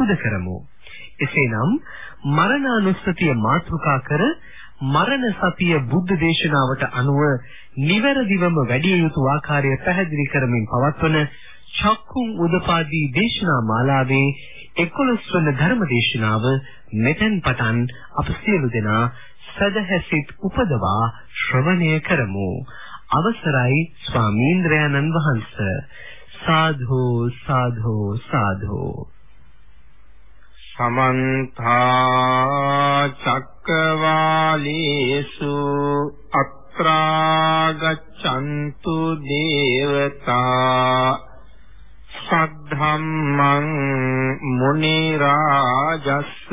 පුද කරමු. එසේනම් මරණානුස්සතිය මාතෘකා කර මරණ සතිය බුද්ධ දේශනාවට අනුව නිවැරදිවම වැඩි යුතු ආකාරය පැහැදිලි කරමින් පවත්වන චක්කුම් උදපාදී දේශනා මාලාවේ 11 වන ධර්ම දේශනාව මෙතෙන් පටන් අප සියලු දෙනා සදහැසිත උපදවා ශ්‍රවණය කරමු. අවසරයි ස්වාමීන්ද්‍රයන්න් වහන්සේ. සාධු සාධු සාධු. සමන්ත චක්කවාලේසු අත්‍රා ගච්ඡන්තු දේවතා සද්ධම්මං මුනි රාජස්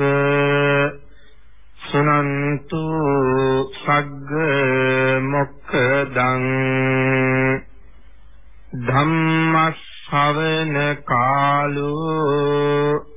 සුනන්තු සග්ග මොක්ඛදං ධම්මස්සවන කාලෝ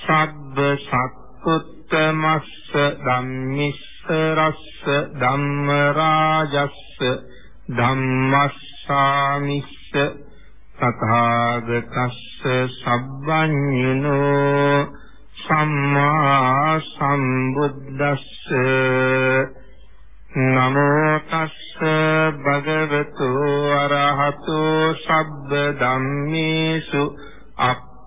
සබ්බ සත්තුත්තමස්ස ධම්මිස්ස රස්ස ධම්ම රාජස්ස ධම්මස්සාමිස්ස තථාගතස්ස සබ්බඤුනෝ සම්මා සම්බුද්දස්ස නමෝ තස්ස භගවතු අරහතු සබ්බ ධම්මේසු අප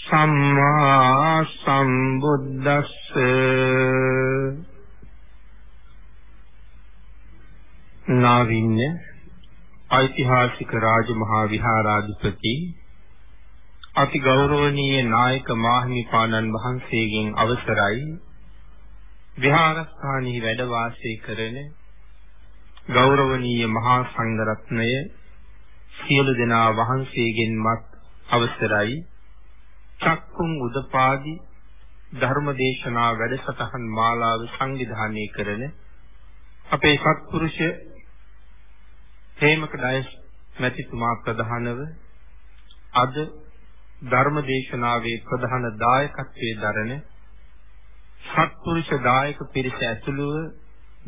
සම්මා සම්බුද්දස්ස. නාවින්‍ය ඓතිහාසික රාජමහා විහාරාධිපති අති ගෞරවනීය නායක මාහිමිපාණන් වහන්සේගෙන් අවසරයි. විහාරස්ථානයේ වැඩ වාසය කරන ගෞරවනීය මහා සංඝරත්නය සියලු දෙනා වහන්සේගෙන්මත් අවසරයි. චක්කුම් උදපාදි ධර්මදේශනා වැඩසටහන් මාලාව සංවිධානය කරන අපේ සත්පුරුෂ හේමක ඩයස් මැතිතුමා ප්‍රධානව අද ධර්මදේශනාවේ ප්‍රධාන දායකත්වයේ දරන සත්පුරුෂ දායක පිරිස ඇතුළුව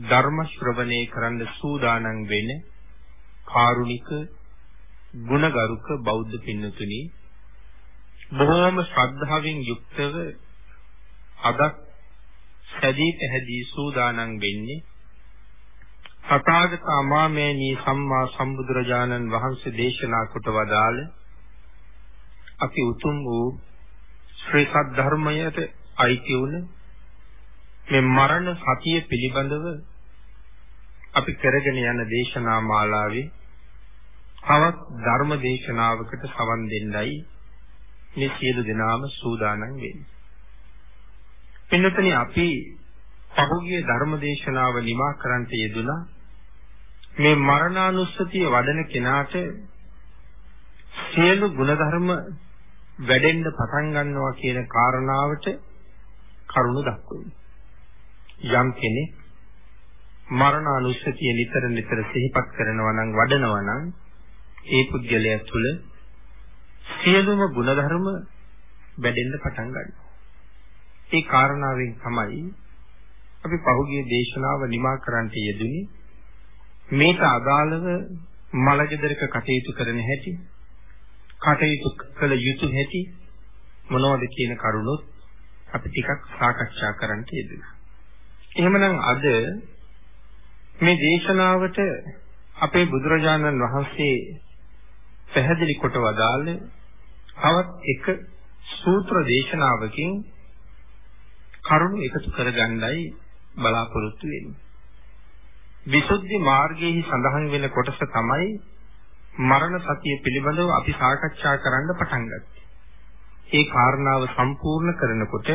ධර්ම ශ්‍රවණය කරන්න සූදානම් වෙන කාරුණික ගුණගරුක බෞද්ධ පින්නතුනි බොහෝම ශ්‍රද්ධාවෙන් යුක්තව අද සැදී පැහැදී සූදානම් වෙන්නේ තථාගත අමාමේනී සම්මා සම්බුදුරජාණන් වහන්සේ දේශනා කොට වදාළ අති උතුම් වූ ශ්‍රී සද්ධර්මයට අයිති වුණ මේ මරණ සතිය පිළිබඳව අපි කරගෙන යන දේශනා මාලාවේ තවත් ධර්ම දේශනාවකට සවන් දෙන්නයි මේ සියලු දෙනාම සූදානම් වෙන්නේ. පින්නතනි අපි පහුගිය ධර්මදේශනාව නිමා කරන්නට යෙදුනා මේ මරණානුස්සතිය වඩන කෙනාට සියලු ගුණධර්ම වැඩෙන්න පටන් ගන්නවා කියන කාරණාවට කරුණ දක්වනවා. යම් කෙනෙක් මරණානුස්සතිය නිතර නිතර සිහිපත් කරනවා නම් වඩනවා නම් ඒ පුද්ගලයා තුළ සියලුම ගුණධර්ම වැඩෙන්න පටන් ගන්නවා. ඒ කාරණාවෙන් තමයි අපි පහුගිය දේශනාව නිමා කරන්නට යෙදුනේ මේට අදාළව මලගෙදරක කටයුතු කරන හැටි කටයුතු කළ යුතු හැටි මොනවද කියන කරුණොත් අපි ටිකක් සාකච්ඡා කරන්න යෙදුණා. එහෙමනම් අද මේ දේශනාවට අපේ බුදුරජාණන් වහන්සේ පැහැදිලි කොට වදාළ තවත් එක සූත්‍ර දේශනාවකින් කරුණු එකතු කරගන්නයි බලාපොරොත්තු වෙන්නේ. විසුද්ධි මාර්ගයේ සඳහන් වෙන කොටස තමයි මරණ සතිය පිළිබඳව අපි සාකච්ඡා කරන්න පටන් ගත්තේ. ඒ කාරණාව සම්පූර්ණ කරනකොට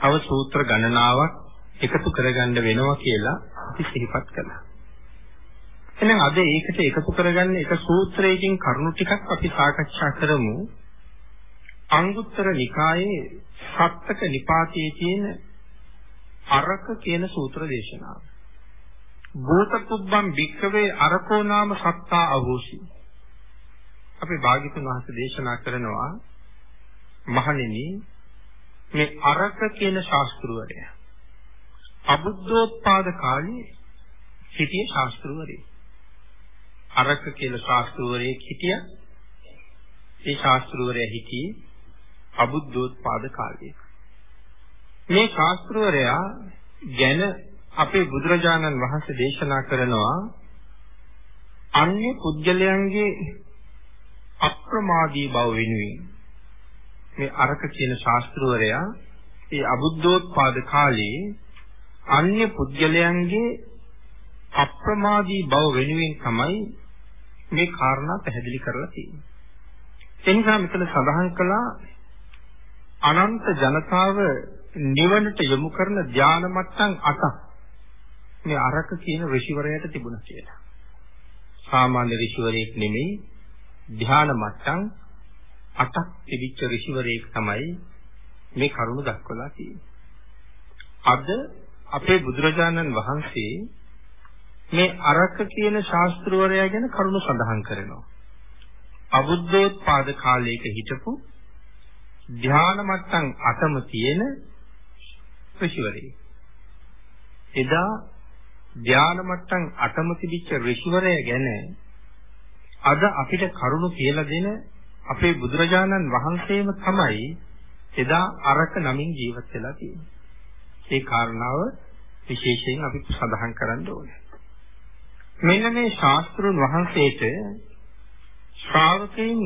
අව සූත්‍ර ගණනාවක් එකතු කරගන්න වෙනවා කියලා අපි සිහිපත් කළා. එහෙනම් අද ඒකට එකතු කරගන්න එක සූත්‍රයකින් කරුණු ටිකක් අපි සාකච්ඡා කරමු. අංගුත්තර නිකායේ සත්තක නිපාතයේ තියෙන අරක කියන සූත්‍ර දේශනාව. භූතකුබ්බම් භික්කවේ අරකෝ නාම සත්තා අහෝසි. අපි භාග්‍යතුන් වහන්සේ දේශනා කරනවා මහණෙනි මේ අරක කියන ශාස්ත්‍රවරයා අබුද්ධෝත්පාද කාලේ සිටිය ශාස්ත්‍රවරයෙක්. අරක කියලා ශාස්ත්‍රවරයෙක් හිටියා. ඒ ශාස්ත්‍රවරයා හිටියේ අබුද්ධෝත්පාද කාලයේ. මේ ශාස්ත්‍රවරයා ගැන අපේ බුදුරජාණන් වහන්සේ දේශනා කරනවා අන්‍ය පුද්ගලයන්ගේ අප්‍රමාදී බව වෙනුවෙන් මේ අරක කියන ශාස්ත්‍රවරයා ඒ අබුද්ධෝත්පාද කාලේ අන්‍ය පුද්ගලයන්ගේ අප්‍රමාදී බව වෙනුවෙන් තමයි මේ කාරණා පැහැදිලි කරලා තියෙන්නේ. එනිසා මෙතන සඳහන් කළා අනන්ත ජනතාව නිවනට යොමු කරන ධාන මට්ටම් 8ක් මේ අරක කියන ඍෂිවරයාට තිබුණා කියලා. සාමාන්‍ය ඍෂිවරයෙක් නෙමෙයි ධ්‍යාන මට්ටම් අටක් තිබිච්ච ඍෂිවරයෙක් තමයි මේ කරුණ දක්වලා තියෙන්නේ. අද අපේ බුදුරජාණන් වහන්සේ මේ අරක කියන ශාස්ත්‍රවරයා ගැන කරුණු සඳහන් කරනවා. අබුද්ධෝත්පාද කාලයක හිටපු ධ්‍යාන මට්ටම් අටම තියෙන ඍෂිවරයෙක්. එදා ධාන මට්ටම් අටම තිබිච්ච ඍෂිවරය ගැන අද අපිට කරුණු කියලා දෙන අපේ බුදුරජාණන් වහන්සේම තමයි එදා අරක නමින් ජීවත් වෙලා තියෙන්නේ. ඒ කාරණාව විශේෂයෙන් අපි සඳහන් කරන්න ඕනේ. මෙන්න මේ ශාස්ත්‍රුන් වහන්සේට ශ්‍රාවකයන්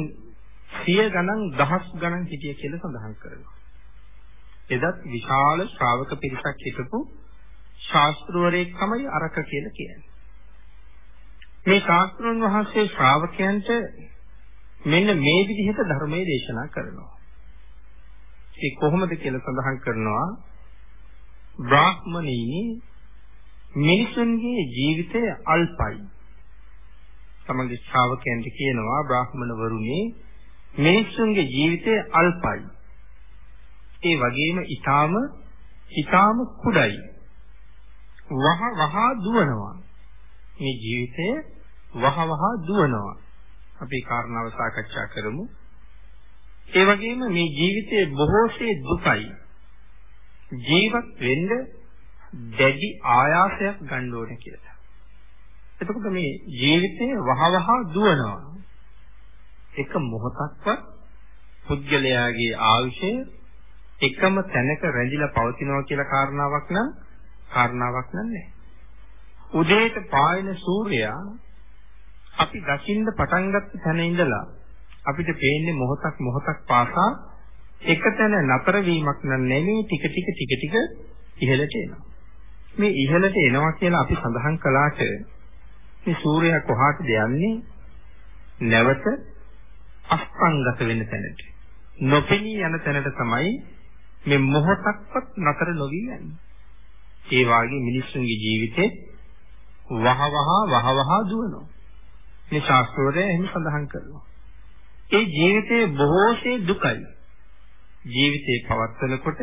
සිය ගණන් දහස් ගණන් හිටිය කියලා සඳහන් කරනවා. එදත් විශාල ශ්‍රාවක පිරිසක් හිටපු ශාස්ත්‍රවරයෙක් තමයි අරක කියලා කියන්නේ. මේ ශාස්ත්‍රඥ වහන්සේ ශ්‍රාවකයන්ට මෙන්න මේ විදිහට ධර්මයේ දේශනා කරනවා. ඒ කොහොමද කියලා සඳහන් කරනවා බ්‍රාහ්මණීනි මිනිසුන්ගේ ජීවිතය අල්පයි. තමන්ගේ ශ්‍රාවකයන්ට කියනවා බ්‍රාහ්මණ වරුනි මිනිසුන්ගේ ජීවිතය අල්පයි. ඒ වගේම ඊටාම ඊටාම කුඩයි. වහ වහා දුවනවා. මේ ජීවිතය වහ වහා දුවනවා. අපි කාරණාව සාකච්ඡා කරමු. ඒ වගේම මේ ජීවිතයේ බොහෝසේ දුකයි. ජීවත් වෙන්න දැඩි ආයාසයක් ගන්න ඕනේ කියලා. එතකොට මේ ජීවිතය වහ වහා දුවනවා. එක මොහොතක්වත් පුද්ගලයාගේ ආයුෂය එකම තැනක රැඳිලා පවතිනවා කියලා කාරණාවක් නම් කාරණාවක් නැහැ. උදේට පායන සූර්යයා අපි දකින්න පටන් ගත්ත තැන ඉඳලා අපිට පේන්නේ මොහොතක් මොහොතක් පාසා එක තැන නතර වීමක් නෙමෙයි ටික ටික ටික ටික ඉහළට එනවා. මේ ඉහළට එනවා කියලා අපි සඳහන් කළාට මේ සූර්යයා කොහාටද යන්නේ? නැවත අස්තංගත වෙන තැනට. නොපෙනී යන තැනට තමයි මේ මොහොතක්වත් නතර නොවි යන්නේ. ඒ වාගේ මිනිස්සුන්ගේ ජීවිතේ වහවහ වහවහ දුවනවා. මේ ශාස්ත්‍රවල එහෙම සඳහන් කරනවා. ඒ ජීවිතයේ බොහෝසේ දුකයි. ජීවිතේ පවත්වනකොට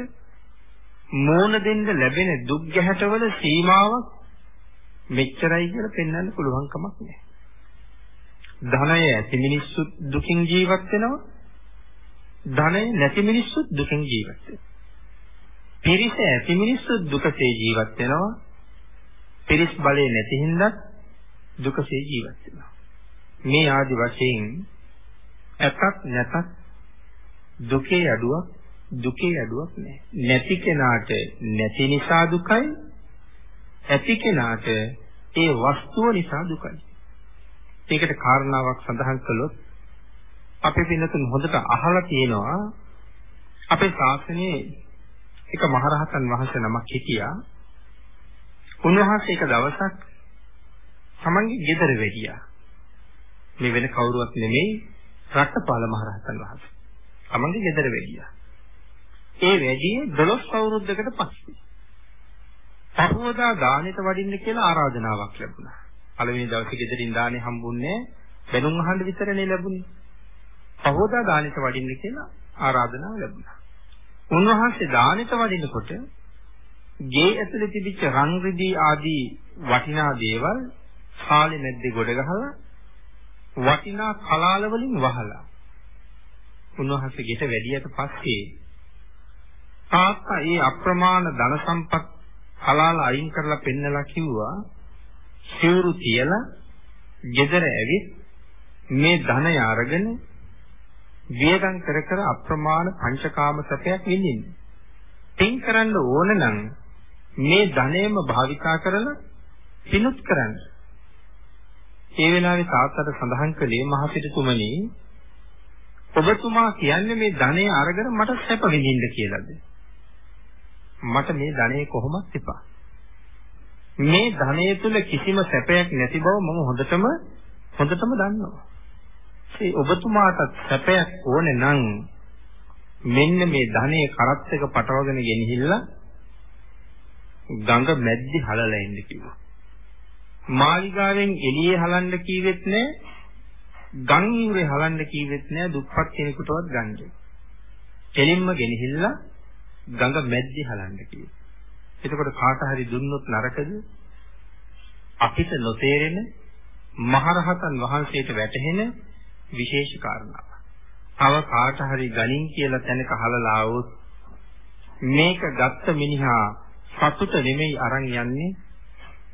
මෝන දෙන්න ලැබෙන දුක් ගැහැටවල සීමාවක් මෙච්චරයි කියලා පෙන්වන්න පුළුවන් කමක් නැහැ. ධනය ඇති මිනිස්සු දුකින් ජීවත් වෙනවා. ධනය නැති මිනිස්සු දුකින් ජීවත් වෙනවා. පිරිස ඇති මිනිස්සු දුකසේ ජීවත් වෙනවා. පිරිස් බලේ නැති හින්දා දුකසේ ජීවත් වෙනවා. මේ ආදි වශයෙන් ඇතක් නැතක් දුකේ අඩුවක් දුකේ අඩුවක් නැහැ. නැති කෙනාට නැති නිසා දුකයි. ඇති කෙනාට ඒ වස්තුව නිසා දුකයි. ඒකට කාරණාවක් සඳහන් කළොත් අපේ පින්නතුන් හොඳට අහලා තියෙනවා අපේ ශාසනයේ එක මහරහතන් වහන්සේ නමක් හිටියා. උන්වහන්සේ එක දවසක් තමන්ගේ ගෙදර වැඩියා. මේ වෙන කවුරුවත් නෙමෙයි රට්ටපාල මහරහතන් වහන්සේ. තමන්ගේ ගෙදර වැඩියා. ඒ වැඩියේ 12 අවුරුද්දකට පස්සේ. පහවදා දානෙට වඩින්න කියලා ආරාධනාවක් ලැබුණා. පළවෙනි දවසේ ගෙදරින් දානේ හම්බුන්නේ බැනුම් අහන්න විතරනේ ලැබුණේ. පහවදා දානෙට වඩින්න කියලා ආරාධනාව ලැබුණා. උන්වහන්සේ දානෙට වඩිනකොට ගේ ඇතුලේ තිබිච්ච රන් රිදී ආදී වටිනා දේවල් කාලේ නැද්දේ ගොඩ ගහලා වටිනා කලාල වලින් වහලා උන්වහන්සේ ගෙට වැඩියට පස්සේ තාත්තා ඒ අප්‍රමාණ ධන සම්පත් කලාල අයින් කරලා පෙන්නලා කිව්වා සිවුරු තියලා ගෙදර ඇවිත් මේ ධනය අරගෙන වියදම් කර කර අප්‍රමාණ පංචකාම සැපයක් විඳින්න. තින් කරන්න ඕන නම් මේ ධනයම භාවිතා කරලා පිනුත් කරන්න. ඒ වෙලාවේ තාත්තට සඳහන් කළේ මහසිටුතුමනි ඔබතුමා කියන්නේ මේ ධනය අරගෙන මට සැප විඳින්න කියලාද? මට මේ ධනය කොහොමත් එපා. මේ ධනය තුල කිසිම සැපයක් නැති බව මම හොඳටම හොඳටම දන්නවා. ඒ ඔබතුමාට සැපයක් ඕනේ නම් මෙන්න මේ ධනයේ කරත් එක පටවගෙන ගෙනහිල්ලා ගඟ මැද්දේ හලලා ඉන්න කිව්වා. මාලිගාවෙන් එළියේ හලන්න කීවෙත් නෑ. ගම් ඉවුරේ හලන්න කීවෙත් නෑ දුප්පත් කෙනෙකුටවත් ගන්නේ. කෙලින්ම ගෙනහිල්ලා ගඟ මැද්දේ හලන්න කිව්වා. එතකොට කාට හරි දුන්නොත් නරකද? අපිට නොතේරෙන මහරහතන් වහන්සේට වැටහෙන විශේෂ කාරණාවක්. තව කාට හරි ගණින් කියලා තැනක හලලා આવොත් මේක ගත්ත මිනිහා සතුට නෙමෙයි අරන් යන්නේ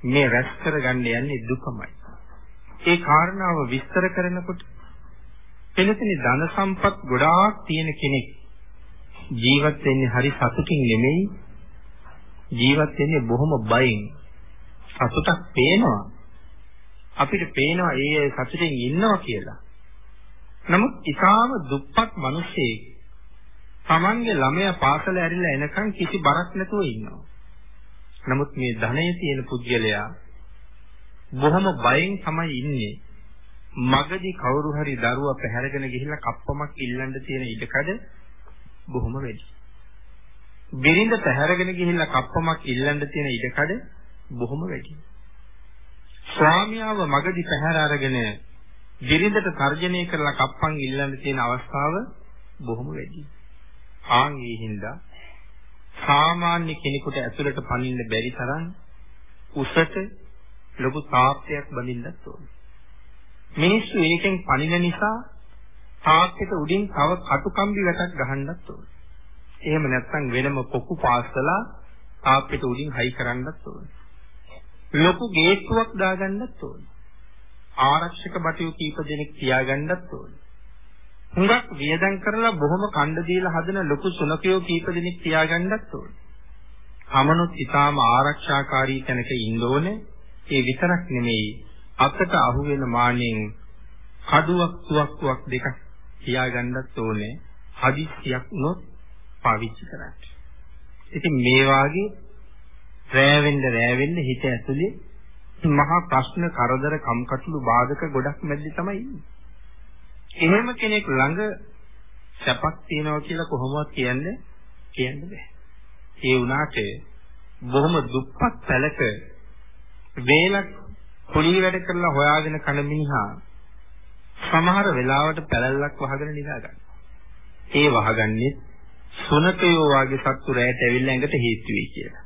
මේ රැස් කරගන්න යන්නේ දුකමයි. ඒ කාරණාව විස්තර කරනකොට එලෙසනි ධන සම්පත් ගොඩාක් තියෙන කෙනෙක් ජීවත් වෙන්නේ හරි සතුටින් නෙමෙයි ජීවත් වෙන්නේ බොහොම බයෙන් සතුටක් පේනවා අපිට පේනවා ඒ අය සතුටින් ඉන්නවා කියලා නමුත් ඊටාම දුප්පත් මිනිස්සෙක් Tamange ළමයා පාසල ඇරිලා එනකන් කිසි බරක් නැතුව ඉන්නවා. නමුත් මේ ධනය තියෙන පුද්ගලයා බොහොම බයෙන් තමයි ඉන්නේ. මගදී කවුරු හරි දරුවා පැහැරගෙන ගිහිල්ලා කප්පමක් ඉල්ලන්න තියෙන ඉඩකඩ බොහොම වැඩි. බිරිඳ පැහැරගෙන ගිහිල්ලා කප්පමක් ඉල්ලන්න තියෙන ඉඩකඩ බොහොම වැඩි. ස්වාමියාව මගදී පැහැර අරගෙන බිරිඳට තර්ජනය කරලා කප්පන් ඉල්ලන්න තියෙන අවස්ථාව බොහොම වැඩි. ආන් ඒ හින්දා සාමාන්‍ය කෙනෙකුට ඇතුළට පනින්න බැරි තරම් උසට ලොකු තාප්පයක් බඳින්නත් ඕනේ. මිනිස්සු ඒකෙන් පනින නිසා තාප්පෙට උඩින් තව කටුකම්බි වැටක් ගහන්නත් ඕනේ. එහෙම නැත්නම් වෙනම පොකු පාස්සලා තාප්පෙට උඩින් හයි කරන්නත් ඕනේ. ලොකු ගේට්ටුවක් දාගන්නත් ඕනේ. ආරක්ෂක බටයු කීප දෙනෙක් තියාගන්නත් ඕනේ. හුඟක් වියදම් කරලා බොහොම කණ්ඩ දීලා හදන ලොකු සුනකයෝ කීප දෙනෙක් තියාගන්නත් ඕනේ. තමනුත් ඊටාම ආරක්ෂාකාරී තැනක ඉන්න ඕනේ. ඒ විතරක් නෙමෙයි අතට අහු වෙන මානෙන් කඩුවක් තුවක්කුවක් දෙකක් තියාගන්නත් ඕනේ. හදිස්සියක් උනොත් පාවිච්චි කරන්න. ඉතින් මේ වාගේ රෑවෙන්න රෑවෙන්න හිත ඇතුලේ මහා ප්‍රශ්න කරදර කම්කටොළු බාධක ගොඩක් මැද්දේ තමයි ඉන්නේ. එහෙම කෙනෙක් ළඟ සැපක් තියනවා කියලා කොහොමවත් කියන්නේ කියන්න බෑ. ඒ වුණාට බොහොම දුප්පත් පැලක වේලක් කුලී වැඩ කරලා හොයාගෙන කන මිනිහා සමහර වෙලාවට පැලල්ලක් වහගෙන නිදා ගන්නවා. ඒ වහගන්නේ සුනකයෝ වාගේ සත්තු රැයට ඇවිල්ලා ඇඟට හේතු වෙයි කියලා.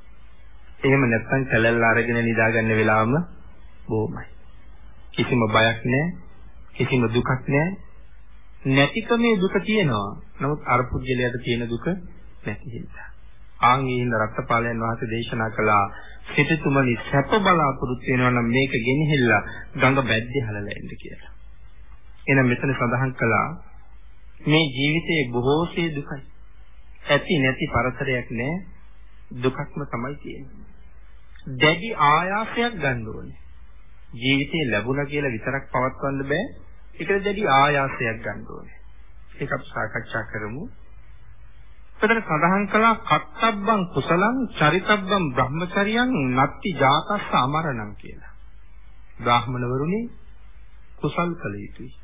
එහෙම නැත්නම් පැලල්ල අරගෙන නිදා ගන්න වෙලාවම බොහොමයි. කිසිම බයක් නැහැ. කිසිම දුකක් නැහැ. නැතිකමේ දුක තියෙනවා. නමුත් අර පුජ්‍යලයට තියෙන දුක නැති හින්දා. ආන්ගේින් රත්පාලයන් වහන්සේ දේශනා කළා සිටුතුමනි සැප බලාපොරොත්තු වෙනවා නම් මේක ගෙනහිල්ලා ගඟ බැද්දේ හලලා එන්න කියලා. එහෙනම් මෙතන සඳහන් කළා මේ ජීවිතයේ බොහෝසේ දුකයි. ඇති නැති පරතරයක් නැහැ. දුකක්ම තමයි තියෙන්නේ. දැඩි ආයාසයක් ගන්න ඕනේ. ජීවිතේ ලැබුණා කියලා විතරක් පවත්වන්න බෑ. ඒකට දැඩි ආයාසයක් ගන්න ඕනේ. ඒක අපි සාකච්ඡා කරමු. එතන සඳහන් කළා කත්තබ්බං කුසලං චරිතබ්බං බ්‍රහ්මචරියං නත්ති ජාතස්ස අමරණං කියලා. බ්‍රාහ්මණවරුනි කුසල් කළ යුතුයි.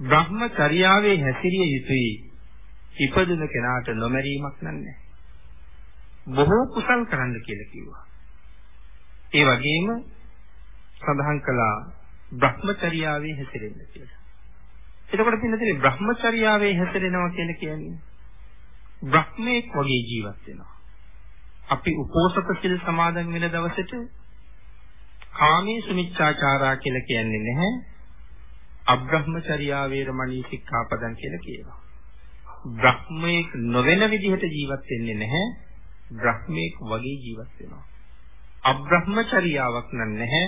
බ්‍රහ්මචර්යාවේ හැසිරිය යුතුයි. ඉපදුන කෙනාට නොමැරීමක් නැහැ. බොහෝ කුසල් කරන්න කියලා කිව්වා. ඒ වගේම සඳහන් කළා බ්‍රහ්මචර්යාවේ හැසිරෙන්න කියලා. එතකොට පින්නතේ බ්‍රහ්මචර්යාවේ හැසිරෙනවා කියලා කියන්නේ බ්‍රහ්මෙක් වගේ ජීවත් වෙනවා. අපි උපෝසත සිල් සමාදන් වෙන දවසට කාමී සුමිච්ඡාචාරා කියලා කියන්නේ නැහැ. අබ්‍රහ්මචර්යා වේරමණී සික්ඛාපදං කියලා කියනවා. බ්‍රහ්මෙක් නොවන විදිහට ජීවත් වෙන්නේ නැහැ. බ්‍රහ්මෙක් වගේ ජීවත් වෙනවා. අබ්‍රහ්මචර්යාවක් නැහැ.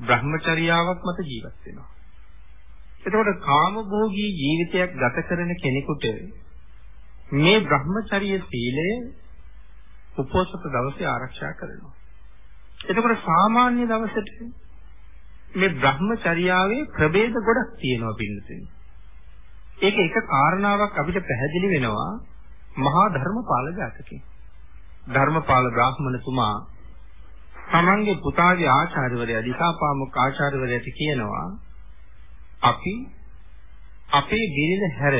බ්‍රහ්මචර්යාවක් මත ජීවත් වෙනවා. එතකොට කාමභෝගී ජීවිතයක් ගත කරන කෙනෙකුට මේ බ්‍රහ්මචර්ය සීලය උපෝසත දවසේ ආරක්ෂා කරනවා. එතකොට සාමාන්‍ය දවසට මේ බ්‍රහ්මචර්යාවේ ප්‍රභේද ගොඩක් තියෙනවා පින්නතුනි. ඒක එක කාරණාවක් අපිට පැහැදිලි වෙනවා මහා ධර්මපාල ජාතකේ. ධර්මපාල බ්‍රාහ්මණතුමා තමන්ගේ පුතාගේ ආචාර්යවරයා දිසාපාමුක් ආචාර්යවරයාට කියනවා අපි අපේ බිරිඳ හැර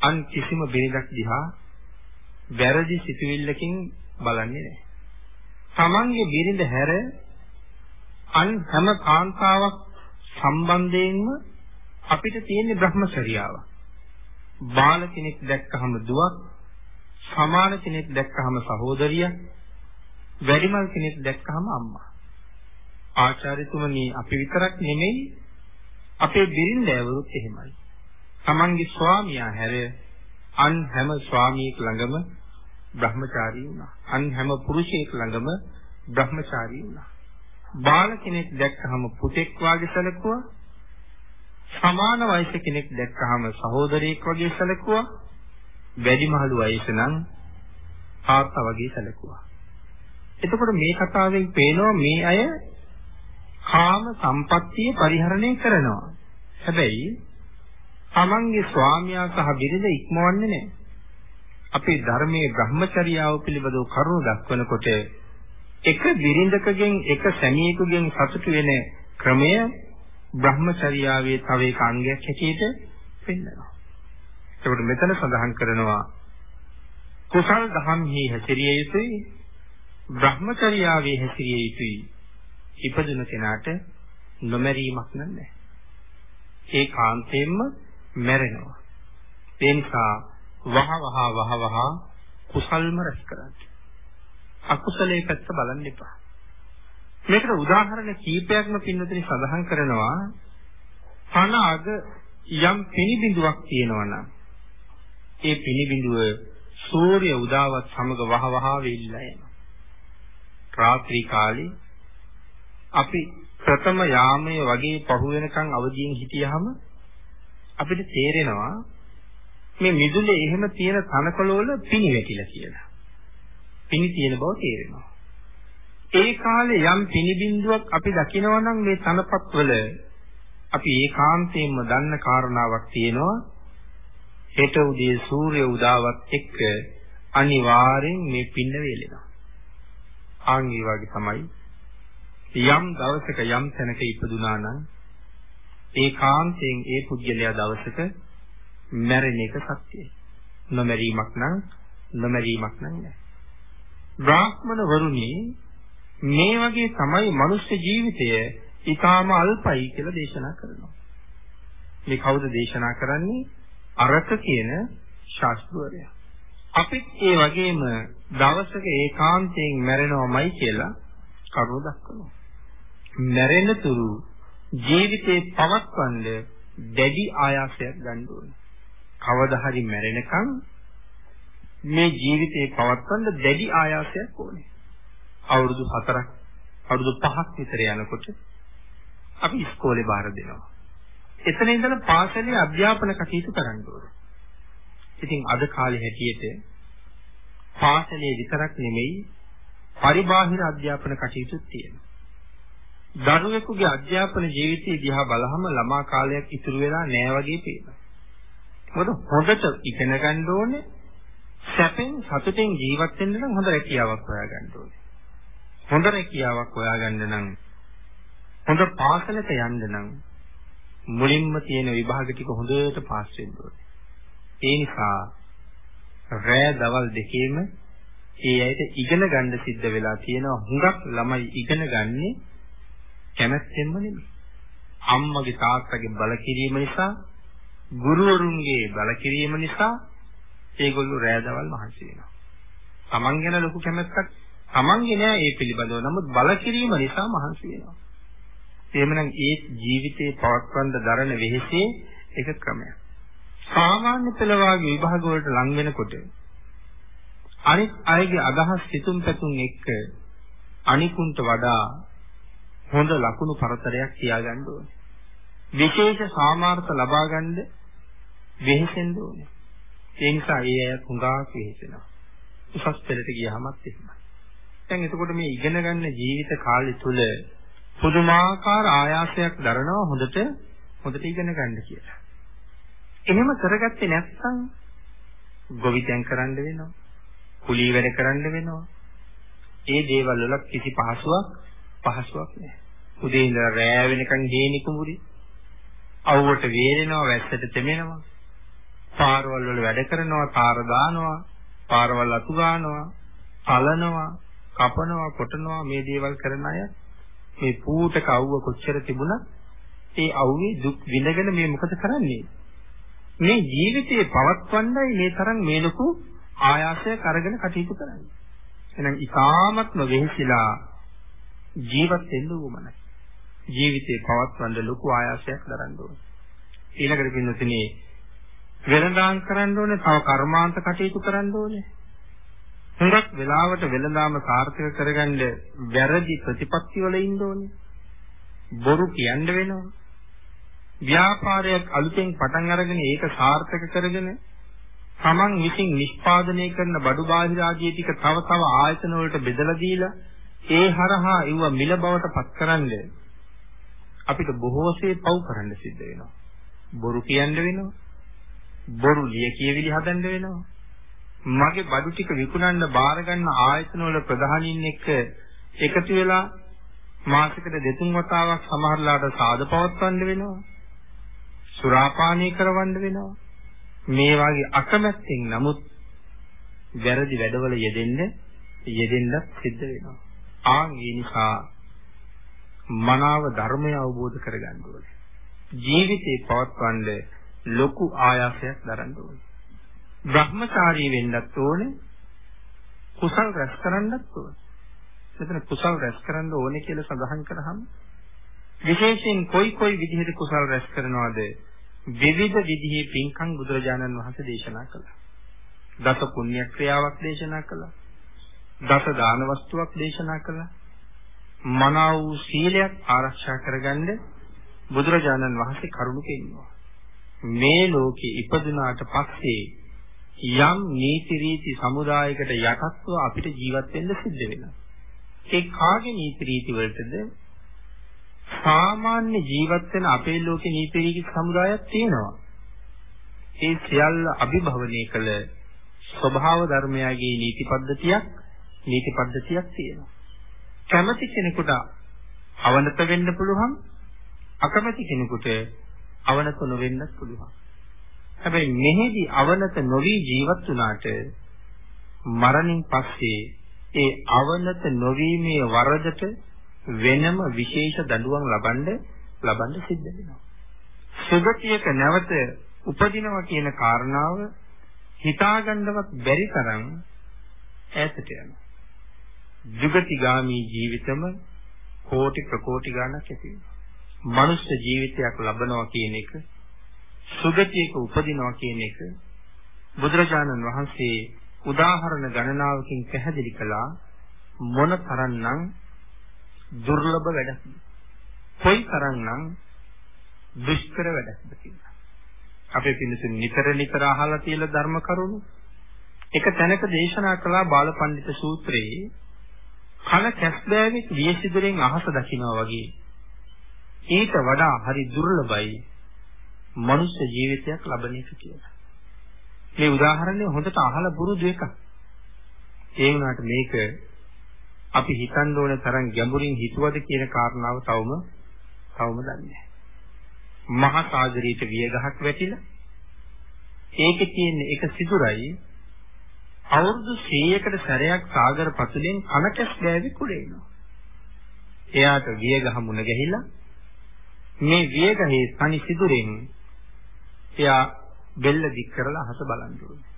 අන් කිසිම බිරිඳක් දිහා වැරදි සිතුවිල්ලකින් බලන්නේ නැහැ. තමන්ගේ බිරිඳ හැර අන් හැම කාන්තාවක් සම්බන්ධයෙන්ම අපිට තියෙන බ්‍රහ්මචර්යාව. බාල කෙනෙක් දැක්කහම දුවක්, සමාන කෙනෙක් දැක්කහම සහෝදරියක්, වැඩිමල් කෙනෙක් දැක්කහම අම්මා. ආචාර්යතුමනි අපි විතරක් නෙමෙයි අපේ බිරින්දෑවරුත් එහෙමයි. තමන්ගේ ස්වාමියා හැර අන් හැම ස්වාමියෙක් ළඟම බ්‍රහ්මචාරී වුණා. අන් හැම පුරුෂයෙක් ළඟම බ්‍රහ්මචාරී වුණා. බාල කෙනෙක් දැක්කහම පුතෙක් වාගේ සැලකුවා. සමාන වයස කෙනෙක් දැක්කහම සහෝදරයෙක් වගේ සැලකුවා. වැඩිමහලු වයස නම් තාත්තා වගේ සැලකුවා. එතකොට මේ කතාවෙන් පේනවා මේ අය කාම සම්පත්තිය පරිහරණය කරනවා. හැබැයි තමන්ගේ ස්වාමියා සහ බිරිඳ ඉක්මවන්නේ නැහැ. අපේ ධර්මයේ Brahmacharyaව පිළිබඳව කරුණු දක්වනකොට එක බිරිඳකගෙන් එක සැමියෙකුගෙන් සතුටු වෙන ක්‍රමය Brahmacharyaවේ තව එක අංගයක් හැටියට පෙන්වනවා. ඒකට මෙතන සඳහන් කරනවා කුසල් දහම්හි හැසිරිය යුතුයි Brahmacharyaවේ හැසිරිය යුතුයි. ඉපදුන කෙනාට නොමැරීමක් නැහැ. ඒ කාන්තේන්ම මැරෙනවා. ඒ නිසා වහ වහ වහ වහ කුසල්ම රැස් කරන්න. අකුසලයේ පැත්ත බලන්න එපා. මේකට උදාහරණ කීපයක්ම පින්නතුනි සඳහන් කරනවා. පණ අග යම් පිනිබිඳුවක් තියෙනවා නම් ඒ පිනිබිඳුව සූර්ය උදාවත් සමග වහ වහ වෙilla යනවා. රාත්‍රී කාලේ අපි ප්‍රථම යාමයේ වගේ පහු වෙනකන් අවදියෙන් හිටියහම අපිට තේරෙනවා මේ මිදුලේ එහෙම තියෙන තනකොළ වල පිනි වැටිලා කියලා. පිනි තියෙන බව තේරෙනවා. ඒ කාලේ යම් පිනි බිඳුවක් අපි දකිනවා නම් මේ තනපත් වල අපි ඒකාන්තයෙන්ම දන්න කාරණාවක් තියෙනවා. හෙට උදේ සූර්ය උදාවත් එක්ක අනිවාර්යෙන් මේ පින්න වේලෙනවා. ආන් ඒ වගේ තමයි යම් දවසක යම් තැනක ඉපදුනා නම් ඒකාන්තයෙන් ඒ පුද්ගලයා දවසක මැරෙන එක සත්‍යයි. නොමැරීමක් නම් නොමැරීමක් නම් නෑ. බ්‍රාහ්මණ වරුනි මේ වගේ තමයි මනුෂ්‍ය ජීවිතය ඊටාම අල්පයි කියලා දේශනා කරනවා. මේ කවුද දේශනා කරන්නේ? අරක කියන ශාස්ත්‍රවරයා. අපිත් ඒ වගේම දවසක ඒකාන්තයෙන් මැරෙනවමයි කියලා කරුණු දක්වනවා. මැරෙන තුරු ජීවිතේ පවත්වන්න දැඩි ආයාසයක් ගන්න ඕනේ. කවදා හරි මැරෙනකන් මේ ජීවිතේ පවත්වන්න දැඩි ආයාසයක් ඕනේ. අවුරුදු 4ක් අවුරුදු 5ක් විතර යනකොට අපි ඉස්කෝලේ බාර දෙනවා. එතන ඉඳලා පාසලේ අධ්‍යාපන කටයුතු කරන්න ඕනේ. ඉතින් අද කාලේ හැටියට පාසලේ විතරක් නෙමෙයි පරිබාහිර අධ්‍යාපන කටයුතුත් තියෙනවා. දරුවෙකුගේ අධ්‍යාපන ජීවිතය දිහා බලහම ළමා කාලයක් ඉතුරු වෙලා නෑ වගේ පේනවා. මොකද හොඳට ඉගෙන ගන්න ඕනේ සැපෙන් සතුටෙන් ජීවත් වෙන්න නම් හොඳ රැකියාවක් හොයාගන්න ඕනේ. හොඳ රැකියාවක් හොයාගන්න නම් හොඳ පාසලක යන්න නම් මුලින්ම තියෙන විභාග ටික හොඳට පාස් වෙන්න ඕනේ. ඒ නිසා රෑ දවල් දෙකේම ඒ ඇයිට ඉගෙන ගන්න සිද්ධ වෙලා තියෙනවා හුඟක් ළමයි ඉගෙන ගන්නේ කැමැත්තෙන්ම නෙමෙයි. අම්මගේ තාත්තගේ බල කිරීම නිසා, ගුරුවරුන්ගේ බල කිරීම නිසා ඒගොල්ලෝ රෑ දවල් මහන්සි වෙනවා. Taman ගැන ලොකු කැමැත්තක් Tamanගේ නෑ ඒ පිළිබඳව. නමුත් බල කිරීම නිසා මහන්සි වෙනවා. එහෙමනම් ඒ ජීවිතේ පවත්වන්න දරන වෙහෙසේ එක ක්‍රමයක්. සාමාන්‍ය පෙළ වාගේ විභාග වලට ලං වෙනකොට අනිත් අයගේ අදහස් සිතුම් පැතුම් එක්ක අනිකුන්ට වඩා හොඳ ලකුණු පරතරයක් තියාගන්න ඕනේ. විශේෂ සාමාර්ථ ලබා ගන්න වෙහෙසෙන්න ඕනේ. ඒ නිසා ඒ අය හුඟක් වෙහෙසෙනවා. උසස් පෙළට ගියාමත් එහෙමයි. දැන් එතකොට මේ ඉගෙන ගන්න ජීවිත කාලය තුල පුදුමාකාර ආයාසයක් දරනවා හොඳට හොඳට ඉගෙන ගන්න කියලා. එහෙම කරගත්තේ නැත්නම් ගොවිතැන් කරන්න වෙනවා. කුලී වැඩ කරන්න වෙනවා. ඒ දේවල් වල කිසි පහසුවක් පහසුවක් නැහැ. උදේ ඉඳලා රෑ වෙනකන් ගේනි කුඹුරි. අවුවට වේලෙනවා, වැස්සට තෙමෙනවා. පාරවල් වල වැඩ කරනවා, තාර දානවා, පාරවල් අතු ගන්නවා, පලනවා, කපනවා, කොටනවා මේ දේවල් කරන අය මේ පූටක අවුව කොච්චර තිබුණත් ඒ අවුවේ දුක් විඳගෙන මේ මොකද කරන්නේ? මේ ජීවිතේ පවත්වන්නයි මේ තරම් මේ ලොකු ආයාසයක් අරගෙන කටයුතු කරන්නේ. එහෙනම් ඊ타ත්ම වෙහෙසිලා ජීවත් වෙන්න උවමනයි. ජීවිතේ පවත්වන්න ලොකු ආයාසයක් දරන්න ඕනේ. ඊළඟට පින්නතිනේ වෙළඳාම් කරන්න ඕනේ, තව කර්මාන්ත කටයුතු කරන්න ඕනේ. හුඟක් වෙලාවට වෙළඳාම සාර්ථක කරගන්න වැරදි ප්‍රතිපත්ති වල ඉන්න ඕනේ. බොරු කියන්න වෙනවා. ව්‍යාපාරයක් අලුතෙන් පටන් අරගෙන ඒක සාර්ථක කරගෙන තමන් විසින් නිෂ්පාදනය කරන බඩු බාහිර ආදී ටික තව තව ආයතන වලට බෙදලා දීලා ඒ හරහා ඉව මිල බවට පත්කරන්න අපිට බොහෝසේ පව් කරන්න සිද්ධ වෙනවා. බොරු කියන්න වෙනවා. බොරු ලිය කියවිලි හදන්න වෙනවා. මගේ බඩු ටික විකුණන්න බාර ගන්න ආයතන වල ප්‍රධානීන් එක්ක එකතු වෙලා මාසෙකට දෙතුන් වතාවක් සමහරලාට සාද පවත්වන්න වෙනවා. සුරාපානය කරවන්න වෙනවා. මේ වගේ අකමැත්තෙන් නමුත් වැරදි වැඩවල යෙදෙන්න යෙදෙන්න සිද්ධ වෙනවා. ආන් ඒ නිසා මනාව ධර්මය අවබෝධ කරගන්න ඕනේ. ජීවිතේ පවත්වන්න ලොකු ආයාසයක් දරන්න ඕනේ. බ්‍රහ්මචාරී වෙන්නත් ඕනේ. කුසල් රැස් කරන්නත් ඕනේ. මෙතන කුසල් රැස් කරන්න ඕනේ කියලා සඳහන් කරාම විශේෂයෙන් කොයි කොයි විදිහට කුසල් රැස් කරනවද විවිධ විදිහේ පින්කම් බුදුරජාණන් වහන්සේ දේශනා කළා. දස පුණ්‍ය ක්‍රියාවක් දේශනා කළා. දස දාන වස්තුවක් දේශනා කළා. මනාව වූ සීලයක් ආරක්ෂා කරගන්න බුදුරජාණන් වහන්සේ කරුණු පෙන්වුවා. මේ ලෝකේ ඉපදුනාට පස්සේ යම් නීති රීති සමුදායකට යටත්ව අපිට ජීවත් වෙන්න සිද්ධ වෙනවා. ඒ කාගේ නීති රීති වලටද සාමාන්‍ය ජීවත් වෙන අපේ ලෝකේ නීති රීති සමුදායක් තියෙනවා. ඒ සියල්ල අභිභවනය කළ ස්වභාව ධර්මයාගේ නීති පද්ධතියක් නීති පද්ධතියක් තියෙනවා. කැමති කෙනෙකුට අවනත වෙන්න පුළුවන් අකමැති කෙනෙකුට අවනත නොවෙන්නත් පුළුවන්. හැබැයි මෙහිදී අවනත නොවි ජීවත් වුණාට මරණින් පස්සේ ඒ අවනත නොවීමේ වරදට වෙනම විශේෂ දඬුවම් ලබන්න ලබන්න සිද්ධ වෙනවා. සුගතියක නැවත උපදිනවා කියන කාරණාව හිතාගන්නවත් බැරි තරම් ඈතට යනවා. ජුගතිගාමි ජීවිතම කෝටි ප්‍රකෝටි ගණක් ඇති වෙනවා. මනුෂ්‍ය ජීවිතයක් ලබනවා කියන එක සුගතියක උපදිනවා කියන එක බුදුරජාණන් වහන්සේ උදාහරණ ගණනාවකින් පැහැදිලි කළා. මොන තරම්නම් දුර්ලභ වැඩක්ද? කොයි තරම්නම් දුෂ්කර වැඩක්ද කියලා. අපේ පින්නතුන් නිතර නිතර අහලා තියෙන ධර්ම කරුණු. එක තැනක දේශනා කළා බාලපඬිත සූත්‍රයේ කන කැස්බෑවෙක් වියසිදුරෙන් අහස දකිනවා වගේ. ඊට වඩා හරි දුර්ලභයි මනුෂ්‍ය ජීවිතයක් ලබන එක කියලා. මේ උදාහරණය හොඳට අහලා පුරුදු එකක්. ඒ වුණාට මේක අපි හිතන්න ඕන තරම් ගැඹුරින් හිතුවද කියන කාරණාව තවම තවම දන්නේ නැහැ. මහා සාගරයට වියගහක් වැටිලා ඒකේ තියෙන එක සිදුරයි අවුරුදු 100කට සැරයක් සාගර පතුලෙන් කනකස් ගෑවි කුඩේනවා. එයාට වියගහ මුණ ගැහිලා මේ වියගහේ තනි සිදුරෙන් එයා බෙල්ල දික් කරලා අහස බලන්න ඕනේ.